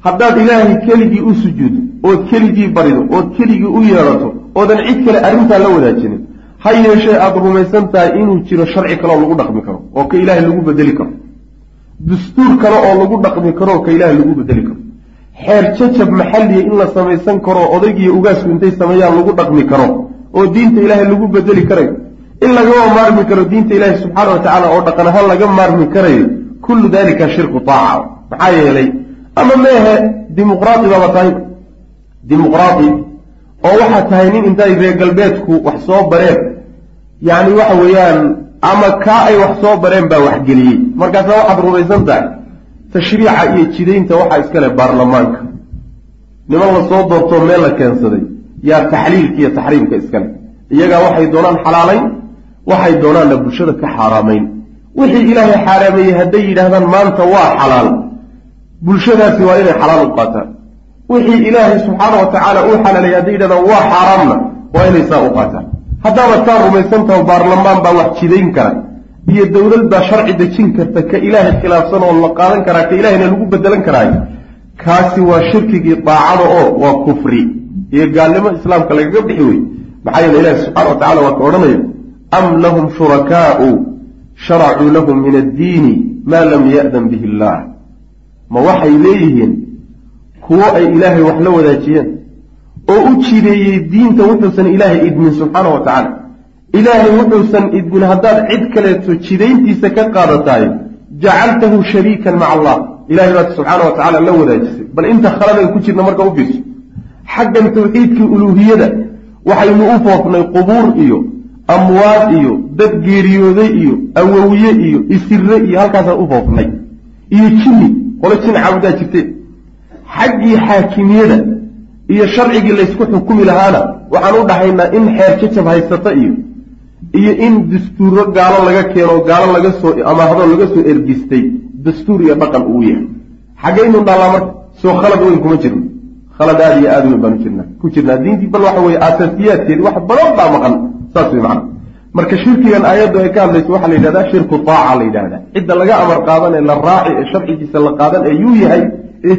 haddaad ilaahay keligii u sujuudo ood keligii barido ood keligii u yeedhato oodan cid kale arrintaa la wadaajinin ha yeeshee aada rumaysan tahay inuu jiro sharci kale oo lagu dhaqmi karo oo ka ilaahay lagu bedeli karo. Dastuur kale oo lagu dhaqmi karo oo ka ilaahay lagu bedeli karo. Xeer jajab maxalliya in la samaysan karo odaygiiyo ugaasku intay sameeyaan lagu dhaqmi karo oo diinta ilaahay lagu bedeli karayo in lagama maarmi karo diinta ilaahay subxaana wa tacaala oo dhaqan ahaan laga maarmi karayo kullu dalika shirku taaca maxaa yeelay ama meehe dimuqraati baaba tahay. Dimuqraati oo waxaa tahay nin intay reer galbeedku wax soo bareen yacni waxa weeyaan ama kaa ay wax soo bareen baa waxgeliyey markaasa waxaad rumaysan tahay. Tashriica iyo jidaynta waxaa iskale baarlamaanka. Niman la soo doortoo meel la keensaday. Yaa taxliilka iyo taxriimka iskale iyagaa waxay doonaan xalaalayn waxay doonaanna bulshada ka xaaraamayn. Wixii ilaahay xaaraameeyey hadday yidhaahdaan maanta waa xalaal. Bulshadaasi waa inay xalaal u qaataan. Wixii ilaahay subxaana wa tacaala uu xalaalay hadday yidhahdaan waa xaaraamna waa inay saa u qaataan haddaabad kaa rumaysantaho baarlamaan baa wax jidayn kara. Iyo dowlad baa sharci dejin karta ka ilaahay khilaafsan oo la qaadan karaa ka ilahayna lagu bedelan karaayo. Kaasi waa shirkigii daacada oo waa kufri. Iyo gaalnimo islaamka lagaga bixi wey maxaa yeele ilahi subxana wa tacala waa ka odhanaya am lahum shurakaau sharacuu lahum min addiini maa lam ya'dan bihi illaah ma waxay leeyihiin kuwo ay ilaahay wax la wadaajiyeen oo u jideeyey diinta wuxuusan ilaahay idmin subxaana wa tacaala. Ilaahay wuxuusan idmin haddaad cid kaleeto jidayntiisa ka qaadataay jacaltahu shariikan maca allah. Ilahay baad subxaana wa tacala la wadaajisay. Bal inta khaladan ku jirna marka u fiirso xaggan tawxiidkii uluuhiyada waxaynu u foofnay qubuur iyo amwaad iyo dad geeriyooday iyo awowiye iyo isire iyo halkaasaan u foofnay. Iyo jinni qolo jin caabudaa jirte xaggii xaakimiyada iyo sharcigii laysku xukumi lahaana waxaan u dhahaynaa in xeer jajab haysata iyo iyo in dastuuro gaalo laga keeno gaalo laga soo amaahdo laga soo ergistay dastuur iyo dhaqan uu yahay. Xaggaynu dhallaa marka soo khalad weyn kuma jirno khalad aada iyo aada weyn baanu jirnaa ku jirnaa diintii bal waxa weeye asaasiyaadkeedi wax badan baa maqan saas wey macana marka shirkigan aayaddu ay ka hadlayso waxaa la yidhahdaa shirku taaca la yidhahdaa. Cidda laga amar qaadan ee la raaci ee sharcigiisa la qaadan ee yuu yahay ee